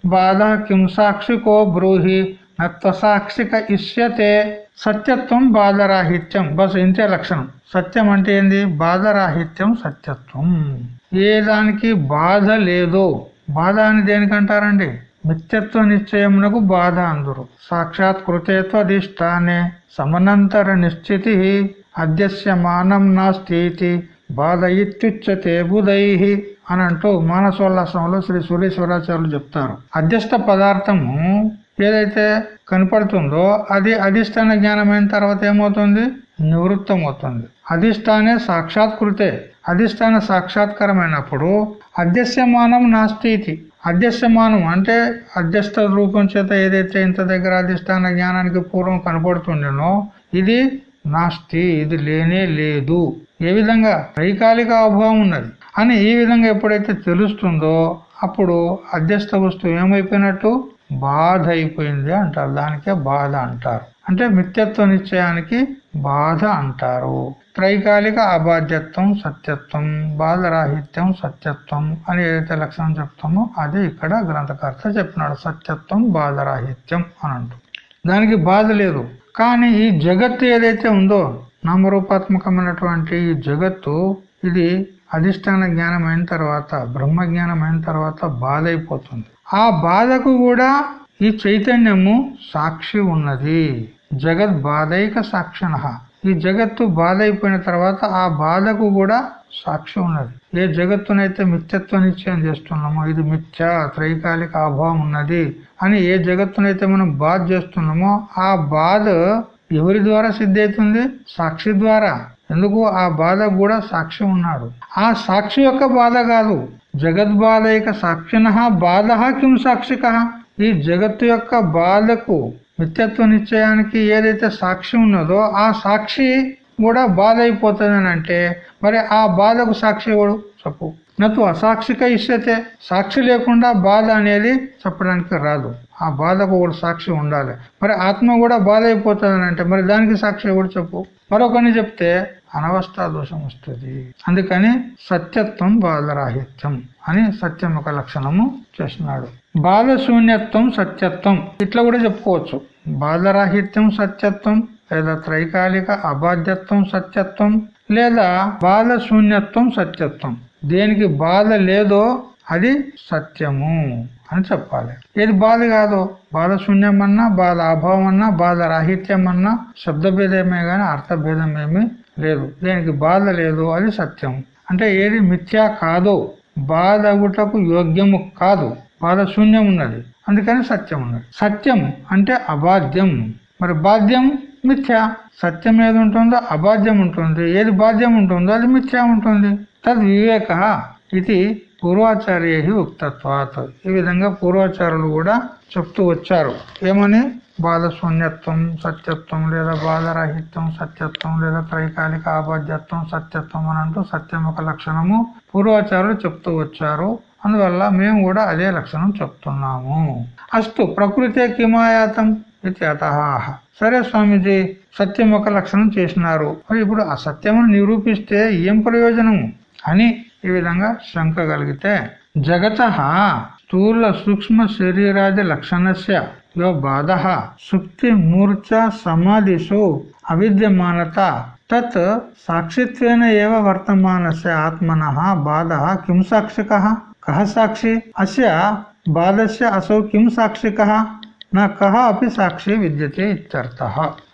బాధ కిం సాక్షికో బ్రూహి నత్వసాక్షిక ఇష్యతే సత్యత్వం బాధరాహిత్యం. బస్ ఇంతే లక్షణం. సత్యం అంటే ఏంది? బాధరాహిత్యం సత్యత్వం. ఏ దానికి బాధ లేదో బాధ అని దేనికంటారండి? మిత్యత్వ నిశ్చయమునకు బాధ అందురు. సాక్షాత్ కృతేత్వ అధిష్టానే సమనంతర నిశ్చితి అధ్యస్య మానం నాస్తి బాధ ఇత్యుచ్యతే బుధై అని అంటూ మానసోల్లాసంలో శ్రీ సూర్యేశ్వరాచార్యులు చెప్తారు. అధ్యస్థ పదార్థము ఏదైతే కనపడుతుందో అది అధిష్టాన జ్ఞానమైన తర్వాత ఏమవుతుంది? నివృత్తమవుతుంది. అధిష్టానే సాక్షాత్కృతే అధిష్టాన సాక్షాత్కారమైనప్పుడు అధ్యస్యమానం నాస్తి అధ్యస్యమానం అంటే అధ్యస్థ రూపం చేత ఏదైతే ఇంత దగ్గర అధిష్టాన జ్ఞానానికి పూర్వం కనపడుతుండేనో ఇది నాస్తి ఇది లేనే లేదు. ఏ విధంగా? రైకాలిక అభావం ఉన్నది. అని ఈ విధంగా ఎప్పుడైతే తెలుస్తుందో అప్పుడు అధ్యస్థ వస్తువు ఏమైపోయినట్టు? బాధ అయిపోయింది అంటారు. దానికే బాధ అంటారు. అంటే మిత్యత్వ నిశ్చయానికి బాధ అంటారు. త్రైకాలిక అబాధ్యత్వం సత్యత్వం బాధరాహిత్యం సత్యత్వం అని ఏదైతే లక్షణం చెప్తామో అది ఇక్కడ గ్రంథకర్త చెప్పినాడు. సత్యత్వం బాధరాహిత్యం అని అంటూ. దానికి బాధ లేదు. కానీ ఈ జగత్తు ఏదైతే ఉందో నామరూపాత్మకమైనటువంటి ఈ జగత్తు ఇది అధిష్టాన జ్ఞానం అయిన తర్వాత బ్రహ్మ జ్ఞానం అయిన తర్వాత బాధ అయిపోతుంది ఆ బాధకు కూడా ఈ చైతన్యము సాక్షి ఉన్నది. జగత్ బాధైక సాక్షిణ ఈ జగత్తు బాధ అయిపోయిన తర్వాత ఆ బాధకు కూడా సాక్షి ఉన్నది. ఏ జగత్తునైతే మిథ్యత్వ నిశ్చయం చేస్తున్నామో ఇది మిథ్య త్రైకాలిక అభావం ఉన్నది అని ఏ జగత్తునైతే మనం బాధ చేస్తున్నామో ఆ బాధ ఎవరి ద్వారా సిద్ధి అవుతుంది సాక్షి ద్వారా. ఎందుకు? ఆ బాధ కూడా సాక్షి ఉన్నాడు. ఆ సాక్షి యొక్క బాధ కాదు. జగద్బాధైక సాక్షిన బాధ కిం సాక్షిక? ఈ జగత్తు యొక్క బాధకు నిత్యత్వ నిశ్చయానికి ఏదైతే సాక్షి ఉన్నదో ఆ సాక్షి కూడా బాధ అయిపోతుంది అని అంటే మరి ఆ బాధకు సాక్షి ఎవడు? చెప్పు. నటు అసాక్షిక ఇస్తే సాక్షి లేకుండా బాధ అనేది చెప్పడానికి రాదు. ఆ బాధకు కూడా సాక్షి ఉండాలి. మరి ఆత్మ కూడా బాధ అయిపోతుంది అంటే మరి దానికి సాక్షి ఎవడు చెప్పు? మరొకరిని చెప్తే అనవస్థా దోషం వస్తుంది. అందుకని సత్యత్వం బాధరాహిత్యం అని సత్యం ఒక లక్షణము చేసినాడు బాలశూన్యత్వం సత్యత్వం. ఇట్లా కూడా చెప్పుకోవచ్చు. బాధరాహిత్యం సత్యత్వం లేదా త్రైకాలిక అబాధ్యత్వం సత్యత్వం లేదా బాలశూన్యత్వం సత్యత్వం. దేనికి బాధ లేదో అది సత్యము అని చెప్పాలి. ఏది బాధ కాదో? బాధ శూన్యం అన్నా బాధ అభావం అన్నా బాధ రాహిత్యం అన్నా శబ్దభేదమే గాని అర్థభేదం ఏమి లేదు. దేనికి? బాధ లేదు అది సత్యం. అంటే ఏది మిథ్యా కాదో బాధ గుటకు యోగ్యము కాదు. బాధ శూన్యం ఉన్నది అందుకని సత్యం ఉన్నది సత్యం అంటే అబాధ్యం. మరి బాధ్యం మిథ్య? సత్యం ఏది ఉంటుందో అబాధ్యం ఉంటుంది. ఏది బాధ్యం ఉంటుందో అది మిథ్య ఉంటుంది. తద్ వివేక ఇది పూర్వాచార్య ఉక్తత్వాత్. ఈ విధంగా పూర్వాచారులు కూడా చెప్తూ వచ్చారు. ఏమని? బాధశూన్యత్వం సత్యత్వం లేదా బాధరాహిత్యం సత్యత్వం లేదా త్రైకాలిక అబాధ్యత్వం సత్యత్వం అని అంటూ సత్యం ఒక లక్షణము పూర్వాచారులు చెప్తూ వచ్చారు. అందువల్ల మేము కూడా అదే లక్షణం చెప్తున్నాము. అస్తు ప్రకృతే కిమాయాతం ఇది అతహాహ సరే స్వామీజీ సత్యం ఒక లక్షణం చేసినారు. మరి ఇప్పుడు ఆ సత్యమును నిరూపిస్తే ఏం ప్రయోజనము? అని ఈ విధంగా శంక కలిగితే జగత స్థూల సూక్ష్మ శరీరాది లక్షణస్య యో బాధ సుక్తి మూర్ఛ సమాధిషు అవిద్యమానత తత్ సాక్షిత్వేన ఏవ వర్తమానస్య ఆత్మన బాధ కిం సాక్షిక? కహ సాక్షి? అస్య బాధస్య అసౌ కిం సాక్షిక? నా కహ అపి సాక్షి విద్యతే ఇత్యర్థ.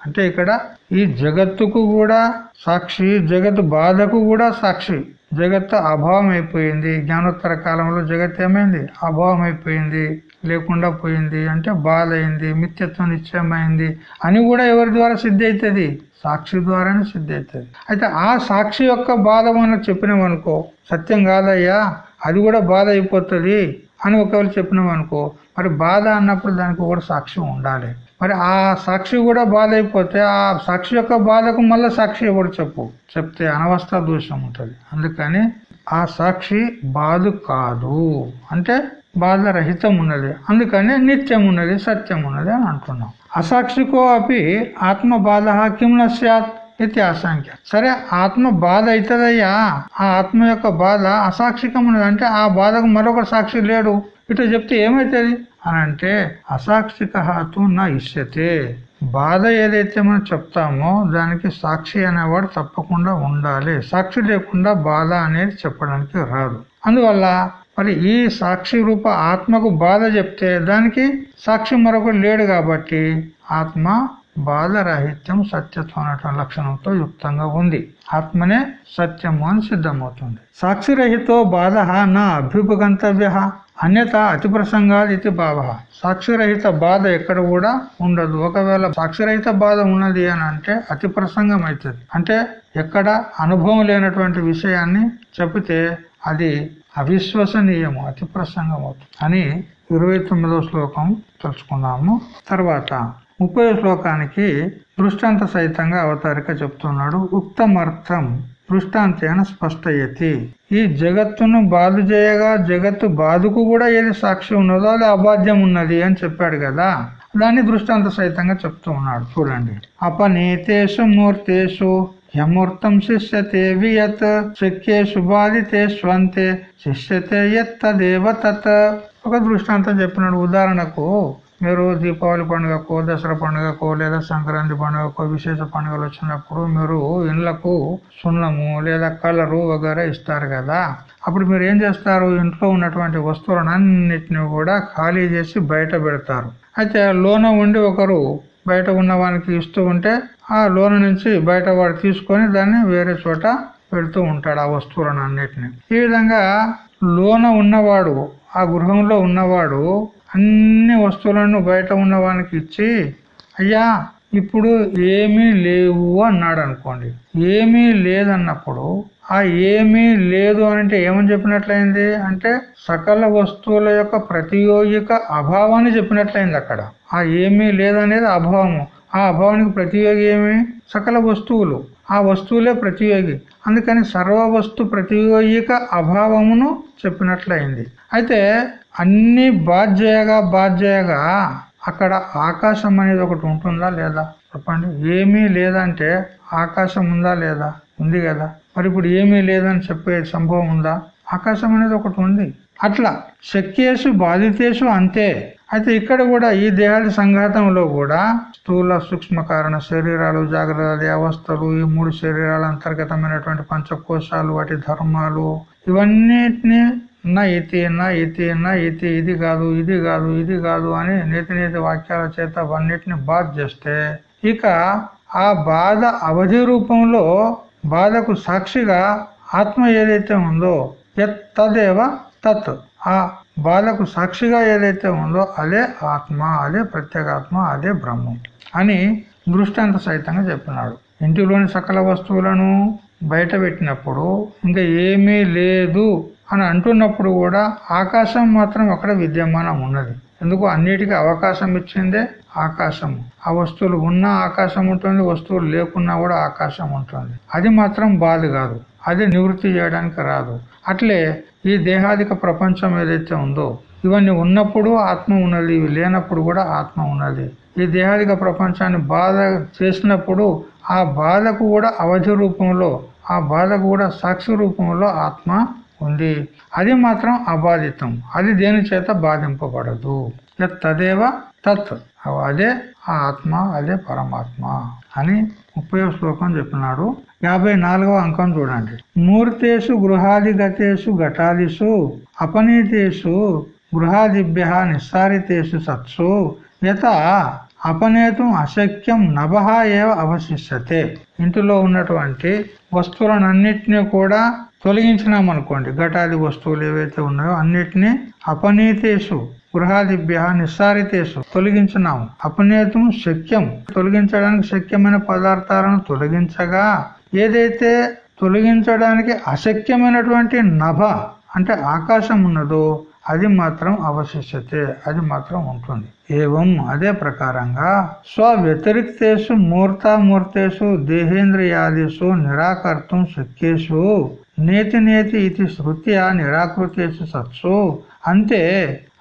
అంటే ఇక్కడ ఈ జగత్తుకు కూడా సాక్షి జగత్ బాధకు కూడా సాక్షి. జగత్ అభావం అయిపోయింది జ్ఞానోత్తర కాలంలో జగత్ ఏమైంది? అభావం అయిపోయింది లేకుండా పోయింది. అంటే బాధ అయింది మిత్యత్వం నిశ్చయమైంది అని కూడా ఎవరి ద్వారా సిద్ధి అవుతుంది సాక్షి ద్వారానే సిద్ధి అవుతుంది అయితే ఆ సాక్షి యొక్క బాధ మనం చెప్పినామనుకో సత్యం కాదయ్యా అది కూడా బాధ అయిపోతుంది అని ఒకవేళ చెప్పినాం అనుకో మరి బాధ అన్నప్పుడు దానికి కూడా సాక్షి ఉండాలి. మరి ఆ సాక్షి కూడా బాధ అయిపోతే ఆ సాక్షి యొక్క బాధకు మళ్ళీ సాక్షి ఎవరు చెప్పు? చెప్తే అనవస్థ దోషం ఉంటుంది. అందుకని ఆ సాక్షి బాధ కాదు. అంటే బాధ రహితం ఉన్నది. అందుకని నిత్యం ఉన్నది సత్యం ఉన్నది అని అంటున్నాం. అసాక్షికో అపి ఆత్మ బాధ కిం నశ్యాత్ ఇది అసంఖ్య. సరే ఆత్మ బాధ అవుతుందయ్యా. ఆ ఆత్మ యొక్క బాధ అసాక్షికం ఉన్నది అంటే ఆ బాధకు మరొక సాక్షి లేడు. ఇట్లా చెప్తే ఏమవుతుంది అని అంటే అసాక్షికహాతు నా ఇష్యతే. బాధ ఏదైతే మనం చెప్తామో దానికి సాక్షి అనేవాడు తప్పకుండా ఉండాలి. సాక్షి లేకుండా బాధ అనేది చెప్పడానికి రాదు. అందువల్ల మరి ఈ సాక్షి రూప ఆత్మకు బాధ చెప్తే దానికి సాక్షి మరొకటి లేడు కాబట్టి ఆత్మ బాధరాహిత్యం సత్యత్వం అనేటువంటి లక్షణంతో యుక్తంగా ఉంది. ఆత్మనే సత్యము అని సిద్ధమవుతుంది. సాక్షిరహితో బాధ నా అభ్యుపగంతవ్య అన్యత అతి ప్రసంగాది ఇది భావ. సాక్షిరహిత బాధ ఎక్కడ కూడా ఉండదు. ఒకవేళ సాక్షిరహిత బాధ ఉన్నది అని అంటే అతి ప్రసంగం అవుతుంది అంటే ఎక్కడ అనుభవం లేనటువంటి విషయాన్ని చెబితే అది అవిశ్వసనీయము అతి ప్రసంగం అవుతుంది అని ఇరవై తొమ్మిదవ శ్లోకం తెలుసుకున్నాము తర్వాత ముప్పై శ్లోకానికి దృష్టాంత సహితంగా అవతారిక చెప్తున్నాడు. ఉక్తమర్థం దృష్టాంతేన స్పష్టయతి ఈ జగత్తును బాధ చేయగా జగత్తు బాధకు కూడా ఏది సాక్షి ఉన్నదో అది అబాధ్యం ఉన్నది అని చెప్పాడు కదా. దాన్ని దృష్టాంత సహితంగా చెప్తూ ఉన్నాడు. చూడండి. అపనీతేషు మూర్తేషు యమూర్తం శిష్యతే వియత్ శక్యేషు బాధితే స్వంతే శిష్యతే యత్తదేవ తత్ ఒక దృష్టాంతం చెప్పినాడు. ఉదాహరణకు మీరు దీపావళి పండుగకో దసరా పండుగకో లేదా సంక్రాంతి పండుగకో విశేష పండుగలు వచ్చినప్పుడు మీరు ఇండ్లకు సున్నము లేదా కలరు వగేరా ఇస్తారు కదా. అప్పుడు మీరు ఏం చేస్తారు? ఇంట్లో ఉన్నటువంటి వస్తువులను అన్నిటిని కూడా ఖాళీ చేసి బయట పెడతారు. అయితే లోన ఉండి ఒకరు బయట ఉన్న వానికి ఇస్తూ ఉంటే ఆ లోన నుంచి బయట వాడు తీసుకొని దాన్ని వేరే చోట పెడుతూ ఉంటాడు ఆ వస్తువులను అన్నిటిని ఈ విధంగా లోన ఉన్నవాడు ఆ గృహంలో ఉన్నవాడు అన్ని వస్తువులను బయట ఉన్న వానికి ఇచ్చి అయ్యా ఇప్పుడు ఏమీ లేవు అన్నాడు అనుకోండి ఏమీ లేదన్నప్పుడు ఆ ఏమీ లేదు అంటే ఏమని చెప్పినట్లయింది? అంటే సకల వస్తువుల యొక్క ప్రతియోగిక అభావాన్ని చెప్పినట్లయింది అక్కడ. ఆ ఏమీ లేదనేది అభావము. ఆ అభావానికి ప్రతియోగి ఏమి? సకల వస్తువులు. ఆ వస్తువులే ప్రతియోగి. అందుకని సర్వ వస్తు ప్రతియోగిక అభావమును చెప్పినట్లయింది. అయితే అన్ని బాధ్యగా బాధ్యగా అక్కడ ఆకాశం అనేది ఒకటి ఉంటుందా లేదా? చెప్పండి. ఏమీ లేదంటే ఆకాశం ఉందా లేదా? ఉంది కదా. మరి ఇప్పుడు ఏమీ లేదని చెప్పే సంభవం ఉందా? ఆకాశం అనేది ఒకటి ఉంది. అట్లా శక్యేసు బాధితేషు అంతే. అయితే ఇక్కడ కూడా ఈ దేహాది సంఘాతంలో కూడా స్థూల సూక్ష్మ కారణ శరీరాలు జాగ్రత్త అవస్థలు ఈ మూడు శరీరాల అంతర్గతమైనటువంటి పంచకోశాలు వాటి ధర్మాలు ఇవన్నిటిని నా ఇతి నా ఇతి నా ఇతి ఇది కాదు ఇది కాదు ఇది కాదు అని నీతి నీతి వాక్యాల చేత అన్నిటిని బాధ చేస్తే ఇక ఆ బాధ అవధి రూపంలో బాధకు సాక్షిగా ఆత్మ ఏదైతే ఉందో తదేవ తత్ ఆ బాధకు సాక్షిగా ఏదైతే ఉందో అదే ఆత్మ అదే ప్రత్యేగాత్మ అదే బ్రహ్మం అని దృష్టాంత సహితంగా చెప్పినాడు. ఇంటిలోని సకల వస్తువులను బయట పెట్టినప్పుడు ఇంకా ఏమీ లేదు. అని అంటున్నప్పుడు కూడా ఆకాశం మాత్రం అక్కడ విద్యమానం ఉన్నది. ఎందుకు? అన్నిటికీ అవకాశం ఇచ్చిందే ఆకాశం ఆ వస్తువులు ఉన్నా ఆకాశం ఉంటుంది వస్తువులు లేకున్నా కూడా ఆకాశం ఉంటుంది. అది మాత్రం బాధ కాదు. అది నివృత్తి చేయడానికి రాదు. అట్లే ఈ దేహాదిక ప్రపంచం ఏదైతే ఉందో ఇవన్నీ ఉన్నప్పుడు ఆత్మ ఉన్నది ఇవి లేనప్పుడు కూడా ఆత్మ ఉన్నది. ఈ దేహాదిక ప్రపంచాన్ని బాధ చేసినప్పుడు ఆ బాధకు కూడా అవధి రూపంలో ఆ బాధకు కూడా సాక్షి రూపంలో ఆత్మ ఉంది. అది మాత్రం అబాధితం. అది దేని చేత? బాధింపబడదు. తదేవ తత్. అదే ఆ ఆత్మ అదే పరమాత్మ అని ముప్పై శ్లోకం చెప్పినాడు. యాభై నాలుగవ అంకం చూడండి. మూర్తేషు గృహాదిగతేషు ఘటాదిషు అపనీతేషు గృహాదిభ్య నిస్సారితేషు సత్సు యత అపనేతం అశక్యం నభ ఏవ అవశిష్యతే. ఇంటిలో ఉన్నటువంటి వస్తువులన్నిటినీ కూడా తొలగించినామనుకోండి ఘటాది వస్తువులు ఏవైతే ఉన్నాయో అన్నిటినీ అపనీతేషు గృహాదిభ్య నిస్సారితేసు తొలగించినాము. అపనేతం శక్యం. తొలగించడానికి శక్యమైన పదార్థాలను తొలగించగా ఏదైతే తొలగించడానికి అశక్యమైనటువంటి నభ అంటే ఆకాశం ఉన్నదో అది మాత్రం అవశిష్యతే అది మాత్రం ఉంటుంది. ఏవం అదే ప్రకారంగా స్వ వ్యతిరిక్తేషు మూర్తామూర్తేషు దేహేంద్రియాదిషు నిరాకర్తం శక్యేషు నేతి నేతి ఇది శృత్యా నిరాకృతేషు సత్సు. అంతే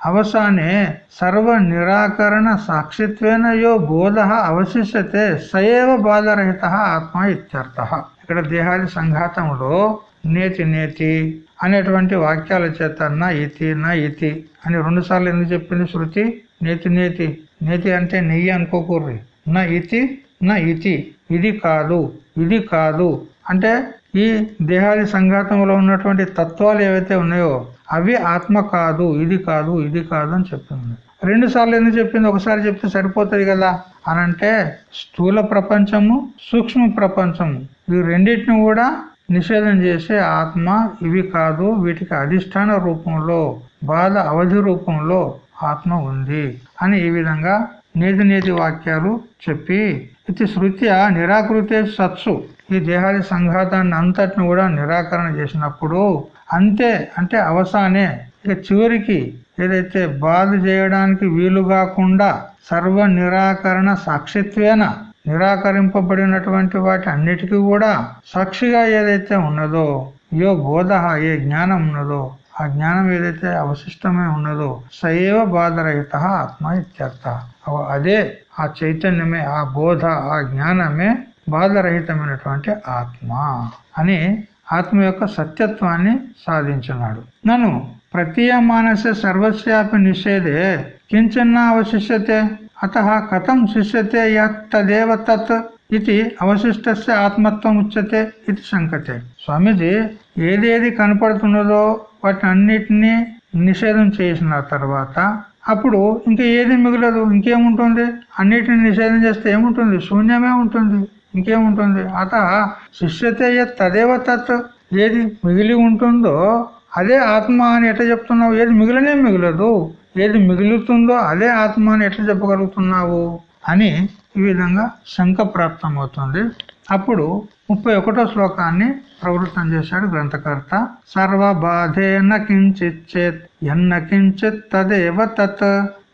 అవసానే సర్వ నిరాకరణ సాక్షిత్వేన యో బోధ అవశిష్యతే సయవ బాధరహిత ఆత్మ ఇత్యర్థ. ఇక్కడ దేహాది సంఘాతంలో నేతి నేతి అనేటువంటి వాక్యాల చేత నా ఇతి నా ఇతి అని రెండు సార్లు ఎందుకు చెప్పింది శృతి? నేతి నేతి. నేతి అంటే నెయ్యి అనుకోకూర్రి. నా ఇతి నా ఇతి. ఇది కాదు. ఇది కాదు. అంటే ఈ దేహాది సంఘాతంలో ఉన్నటువంటి తత్వాలు ఏవైతే ఉన్నాయో అవి ఆత్మ కాదు ఇది కాదు ఇది కాదు అని చెప్తుంది. రెండు సార్లు ఎందుకు చెప్పింది? ఒకసారి చెప్తే సరిపోతుంది కదా? అనంటే స్థూల ప్రపంచము సూక్ష్మ ప్రపంచము ఈ రెండింటిని కూడా నిషేధం చేసే ఆత్మ ఇవి కాదు వీటికి అధిష్టాన రూపంలో బాధ అవధి రూపంలో ఆత్మ ఉంది అని ఈ విధంగా నేతి నేతి వాక్యాలు చెప్పి ఇది శృత్య నిరాకృతే సత్సు. ఈ దేహాది సంఘాతాన్ని అంతటిని కూడా నిరాకరణ చేసినప్పుడు అంతే అంటే అవసానే ఇక చివరికి ఏదైతే బాధ చేయడానికి వీలు కాకుండా సర్వ నిరాకరణ సాక్షిత్వేన నిరాకరింపబడినటువంటి వాటి అన్నిటికీ కూడా సాక్షిగా ఏదైతే ఉన్నదో యో బోధ ఏ జ్ఞానం ఉన్నదో ఆ జ్ఞానం ఏదైతే అవశిష్టమే ఉన్నదో సైవ బాధరహిత ఆత్మ ఇత్యర్థ. అదే ఆ చైతన్యమే ఆ బోధ ఆ జ్ఞానమే బాధరహితమైనటువంటి ఆత్మ అని ఆత్మ యొక్క సత్యత్వాన్ని సాధించినాడు. నన్ను ప్రతీయమానస సర్వస్యాపి నిషేధే. కించిన్న అవశిష్యతే. అత కథం శిష్యతే యదేవ తత్ ఇది అవశిష్ట ఆత్మత్వం ఉచ్యతే ఇది శంకతే స్వామీజీ ఏదేది కనపడుతున్నదో వాటిని అన్నిటినీ నిషేధం చేసిన తర్వాత అప్పుడు ఇంకా ఏది మిగలదు ఇంకేముంటుంది? అన్నిటిని నిషేధం చేస్తే ఏముంటుంది? శూన్యమే ఉంటుంది ఇంకేముంటుంది? అత శిష్యతే తదేవ తత్. ఏది మిగిలి ఉంటుందో అదే ఆత్మ అని ఎట్లా చెప్తున్నావు? ఏది మిగిలినే మిగలదు. ఏది మిగులుతుందో అదే ఆత్మ అని ఎట్లా చెప్పగలుగుతున్నావు? అని ఈ విధంగా శంక ప్రాప్తమవుతుంది. అప్పుడు ముప్పై ఒకటో శ్లోకాన్ని ప్రవృత్తం చేశాడు గ్రంథకర్త. సర్వబాధేన కించిత్ చేత్ ఎన్న కించిత్ తదేవ తత్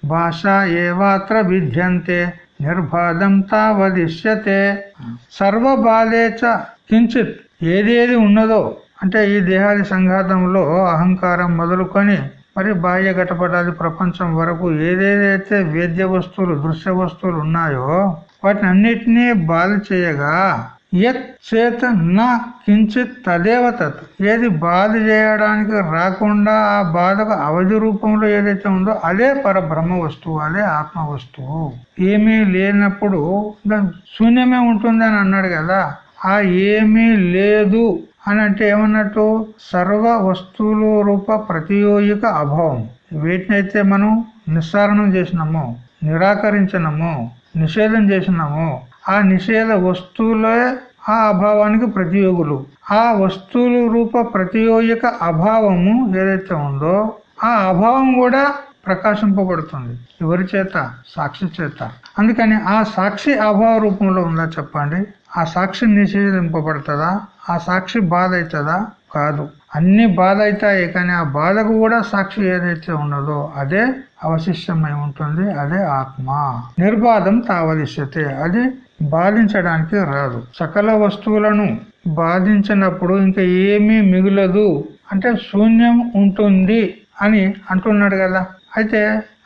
భాష ఏవాత్ర విద్యంతే నిర్బాధం తావదిష్యతే సర్వబాధే చ కించిత్ ఏదేది ఉన్నదో అంటే ఈ దేహాది సంఘాతంలో అహంకారం మొదలుకొని మరి బాహ్య ఘటపటాది ప్రపంచం వరకు ఏదేదైతే వేద్య వస్తువులు దృశ్య వస్తువులు ఉన్నాయో వాటిని అన్నిటినీ బాధ చేయగా యత్ చేత నా కించిత్ తదేవ తత్. ఏది బాధ చేయడానికి రాకుండా ఆ బాధకు అవధి రూపంలో ఏదైతే ఉందో అదే పరబ్రహ్మ వస్తువు అదే ఆత్మ వస్తువు. ఏమీ లేనప్పుడు శూన్యమే ఉంటుంది అన్నాడు కదా. ఆ ఏమీ లేదు. అని అంటే ఏమన్నట్టు సర్వ వస్తువులు రూప ప్రతియోగిక అభావం. వీటినైతే మనం నిస్సారణం చేసినాము నిరాకరించినము నిషేధం చేసినాము. ఆ నిషేధ వస్తువులే ఆ అభావానికి ప్రతియోగులు. ఆ వస్తువులు రూప ప్రతియోగిక అభావము ఏదైతే ఉందో ఆ అభావం కూడా ప్రకాశింపబడుతుంది ఎవరి చేత? సాక్షి చేత. అందుకని ఆ సాక్షి అభావ రూపంలో ఉందా చెప్పండి? ఆ సాక్షి నిషేధింపబడుతుందా? ఆ సాక్షి బాధ అవుతుందా కాదు. అన్ని బాధ అవుతాయి కానీ ఆ బాధకు కూడా సాక్షి ఏదైతే ఉన్నదో అదే అవశిష్టమై ఉంటుంది అదే ఆత్మ. నిర్బాధం తావలిష్యతే. అది బాధించడానికి రాదు. సకల వస్తువులను బాధించినప్పుడు ఇంకా ఏమీ మిగులదు. అంటే శూన్యం ఉంటుంది అని అంటున్నాడు కదా. అయితే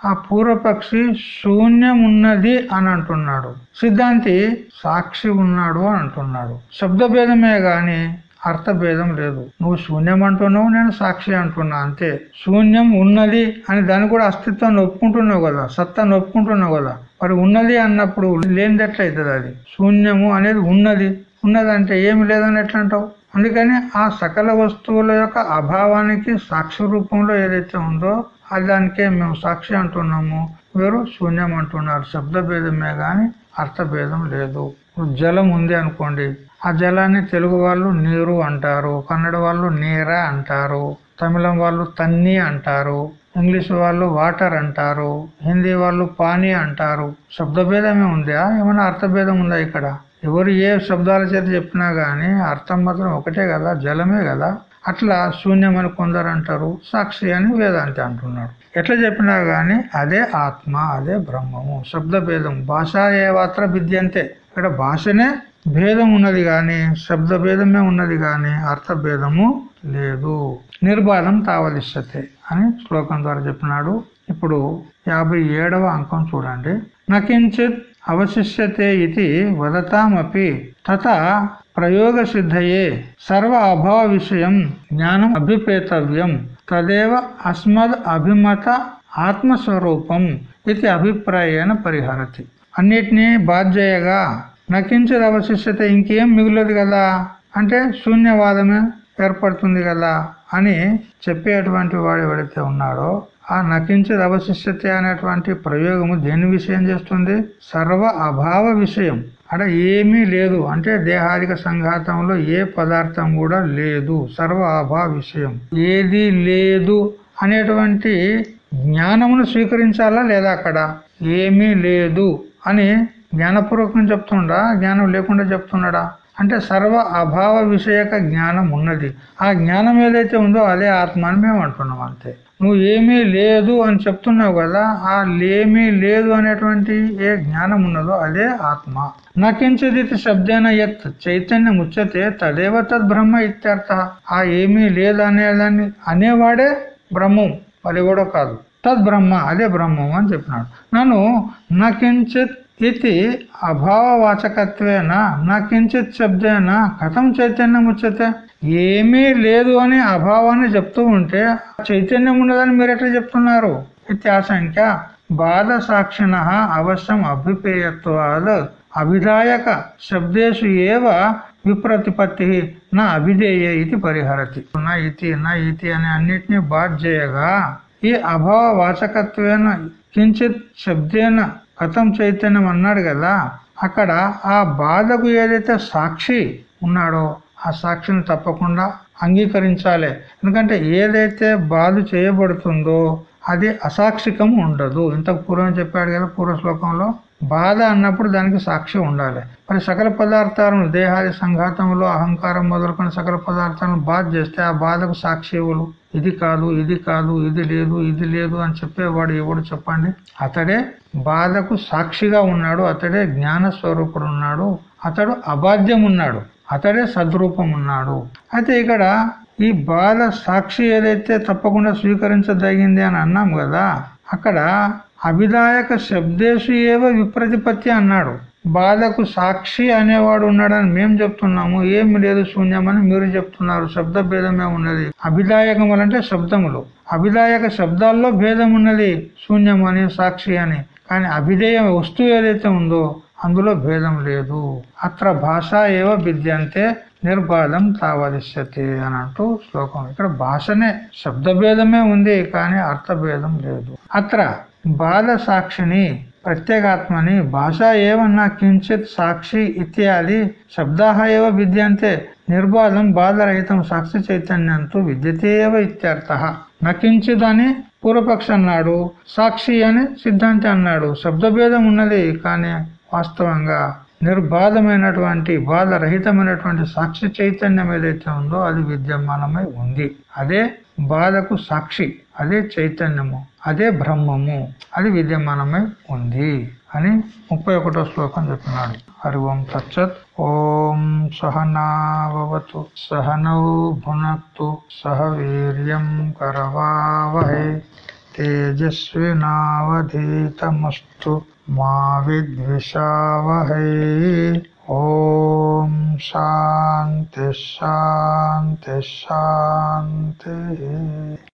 ఆ పూర్వపక్షి శూన్యం ఉన్నది అని అంటున్నాడు. సిద్ధాంతి సాక్షి ఉన్నాడు అని అంటున్నాడు. శబ్దభేదమే గాని అర్థభేదం లేదు. నువ్వు శూన్యం అంటున్నావు నేను సాక్షి అంటున్నా అంతే. శూన్యం ఉన్నది అని దాన్ని కూడా అస్తిత్వాన్ని ఒప్పుకుంటున్నావు కదా సత్తాన్ని ఒప్పుకుంటున్నావు కదా. మరి ఉన్నది అన్నప్పుడు లేనిది ఎట్లయితుంది అది? శూన్యము అనేది ఉన్నది. ఉన్నది అంటే ఏమి లేదని ఎట్లా అంటావు అందుకని ఆ సకల వస్తువుల యొక్క అభావానికి సాక్షి రూపంలో ఏదైతే ఉందో అది దానికే మేము సాక్షి అంటున్నాము. వీరు శూన్యం అంటున్నారు. శబ్ద భేదమే గాని అర్థభేదం లేదు. జలం ఉంది అనుకోండి. ఆ జలాన్ని తెలుగు వాళ్ళు నీరు అంటారు. కన్నడ వాళ్ళు నీరా అంటారు. తమిళం వాళ్ళు తన్ని అంటారు. ఇంగ్లీష్ వాళ్ళు వాటర్ అంటారు. హిందీ వాళ్ళు పానీ అంటారు. శబ్దభేదమే ఉందా? ఏమైనా అర్థభేదం ఉందా ఇక్కడ? ఎవరు ఏ శబ్దాల చేత చెప్పినా కానీ అర్థం మాత్రం ఒకటే కదా జలమే కదా. అట్లా శూన్యం అని కొందరు అంటారు సాక్షి అని వేదాంతి అంటున్నాడు. ఎట్లా చెప్పినా గాని అదే ఆత్మ అదే బ్రహ్మము శబ్ద భేదం భాష ఏవాత్ర భిద్యంతే ఇక్కడ భాషనే భేదం ఉన్నది గాని శబ్ద భేదమే ఉన్నది గాని అర్థ భేదము లేదు. నిర్బాధం తావలిష్టతే అని శ్లోకం ద్వారా చెప్పినాడు. ఇప్పుడు యాభై అంకం చూడండి. నకించిత్ అవశిష్యతే ఇది వదతామపి తత ప్రయోగ సిద్ధయే సర్వ అభావ విషయం జ్ఞానం అభిపేతవ్యం తదేవ అస్మద్ అభిమత ఆత్మస్వరూపం ఇది అభిప్రాయేన పరిహరతి. అన్నిటినీ బాధ్యయగా నకించదు అవశిష్యత ఇంకేం మిగులదు కదా? అంటే శూన్యవాదమే ఏర్పడుతుంది కదా అని చెప్పేటువంటి వాడు ఎవడైతే ఉన్నాడో ఆ నకించదు అవశిష్యత అనేటువంటి ప్రయోగము దేని విషయం చేస్తుంది? సర్వ అభావ విషయం. అంటే ఏమీ లేదు. అంటే దేహాదిక సంఘాతంలో ఏ పదార్థం కూడా లేదు. సర్వ అభావ విషయం. ఏది లేదు అనేటువంటి జ్ఞానమును స్వీకరించాలా లేదా అక్కడ? ఏమీ లేదు అని జ్ఞానపూర్వకం చెప్తుండా? జ్ఞానం లేకుండా చెప్తున్నాడా? అంటే సర్వ అభావ విషయక జ్ఞానం ఉన్నది. ఆ జ్ఞానం ఏదైతే ఉందో అదే ఆత్మ అని మేము అంటున్నాం అంతే. నువ్వు ఏమీ లేదు అని చెప్తున్నావు కదా ఆ లేమీ లేదు అనేటువంటి ఏ జ్ఞానం ఉన్నదో అదే ఆత్మ. నకించదితి శబ్దేన ఎత్ చైతన్యం ఉచ్యతే తదేవ తద్ బ్రహ్మ ఇత్యర్థ. ఆ ఏమీ లేదు అనేదాన్ని అనేవాడే బ్రహ్మం మరి కూడా కాదు. తద్ బ్రహ్మ అదే బ్రహ్మం అని చెప్పినాడు. నన్ను నకించిత్ ఇది అభావవాచకత్వేన నా కించిత్ శబ్దేన కథం చైతన్యం ఉచ్యతే ఏమీ లేదు అని అభావాన్ని చెప్తూ ఉంటే చైతన్యం ఉన్నదని మీరు ఎట్లా చెప్తున్నారు? ఇత్యాశంఖ్య బాధ సాక్షిణ అవశ్యం అభిపేయత్వాలు అభిధాయక శబ్దేషు ఏవ విప్రతిపత్తి నా అభిధేయ ఇది పరిహరతి. నా ఇతి నా ఇతి అని అన్నిటినీ బాధ్యయగా ఈ అభావ వాచకత్వేన కించిత్ శబ్దేన కథం చైతన్యం అన్నాడు కదా అక్కడ ఆ బాధకు ఏదైతే సాక్షి ఉన్నాడో ఆ సాక్షిని తప్పకుండా అంగీకరించాలి. ఎందుకంటే ఏదైతే బాధ చేయబడుతుందో అది అసాక్షికం ఉండదు. ఇంతకు పూర్వం చెప్పాడు కదా పూర్వ శ్లోకంలో బాధ అన్నప్పుడు దానికి సాక్షి ఉండాలి. మరి సకల పదార్థాలను దేహాది సంఘాతంలో అహంకారం మొదలుకొని సకల పదార్థాలను బాధ చేస్తే ఆ బాధకు సాక్షి ఎవరు? ఇది కాదు ఇది కాదు ఇది లేదు ఇది లేదు అని చెప్పేవాడు ఎవడు చెప్పండి? అతడే బాధకు సాక్షిగా ఉన్నాడు అతడే జ్ఞాన స్వరూపుడు ఉన్నాడు అతడు అబాధ్యం ఉన్నాడు అతడే సద్రూపం ఉన్నాడు అయితే ఇక్కడ ఈ బాధ సాక్షి ఏదైతే తప్పకుండా స్వీకరించదగింది అని అన్నాం కదా అక్కడ అభిదాయక శబ్దేశు ఏవ విప్రతిపత్తి అన్నాడు. బాధకు సాక్షి అనేవాడు ఉన్నాడని మేము చెప్తున్నాము. ఏమి లేదు శూన్యమని మీరు చెప్తున్నారు. శబ్ద భేదమే ఉన్నది. అభిదాయకములు అంటే శబ్దములు. అభిదాయక శబ్దాల్లో భేదం ఉన్నది. శూన్యమని సాక్షి అని. కానీ అభిధేయ వస్తువు ఏదైతే ఉందో అందులో భేదం లేదు. అత్ర భాష ఏవ విద్యంతే నిర్బాధం తావదిష్యతి అని అంటూ శ్లోకం. ఇక్కడ భాషనే శబ్దభేదమే ఉంది కానీ అర్థభేదం లేదు. అత్ర బాధ సాక్షిని ప్రత్యేగాత్మని భాష ఏమన్నా కించిత్ సాక్షి ఇత్యాది శబ్దా ఏవ విద్యంతే నిర్బాధం బాధరహితం సాక్షి చైతన్యంతో విద్యతే ఇత్యర్థ. నకించిదని పూర్వపక్ష అన్నాడు సాక్షి అని సిద్ధాంతి అన్నాడు. శబ్దభేదం ఉన్నది కానీ వాస్తవంగా నిర్బాధమైనటువంటి బాధరహితమైనటువంటి సాక్షి చైతన్యం ఏదైతే ఉందో అది విద్యమానమై ఉంది. అదే బాధకు సాక్షి అదే చైతన్యము అదే బ్రహ్మము అది విద్యమానమై ఉంది అని ముప్పై ఒకటో శ్లోకం చెప్తున్నాడు. హరి ఓం తచ్చత్ ఓం సహనావతు సహనౌ భునక్తు సహ వీర్యం కరవావహే తేజస్వినావధీతమస్తు మా విద్విషావహై ఓం శాంతి శాంతి శాంతి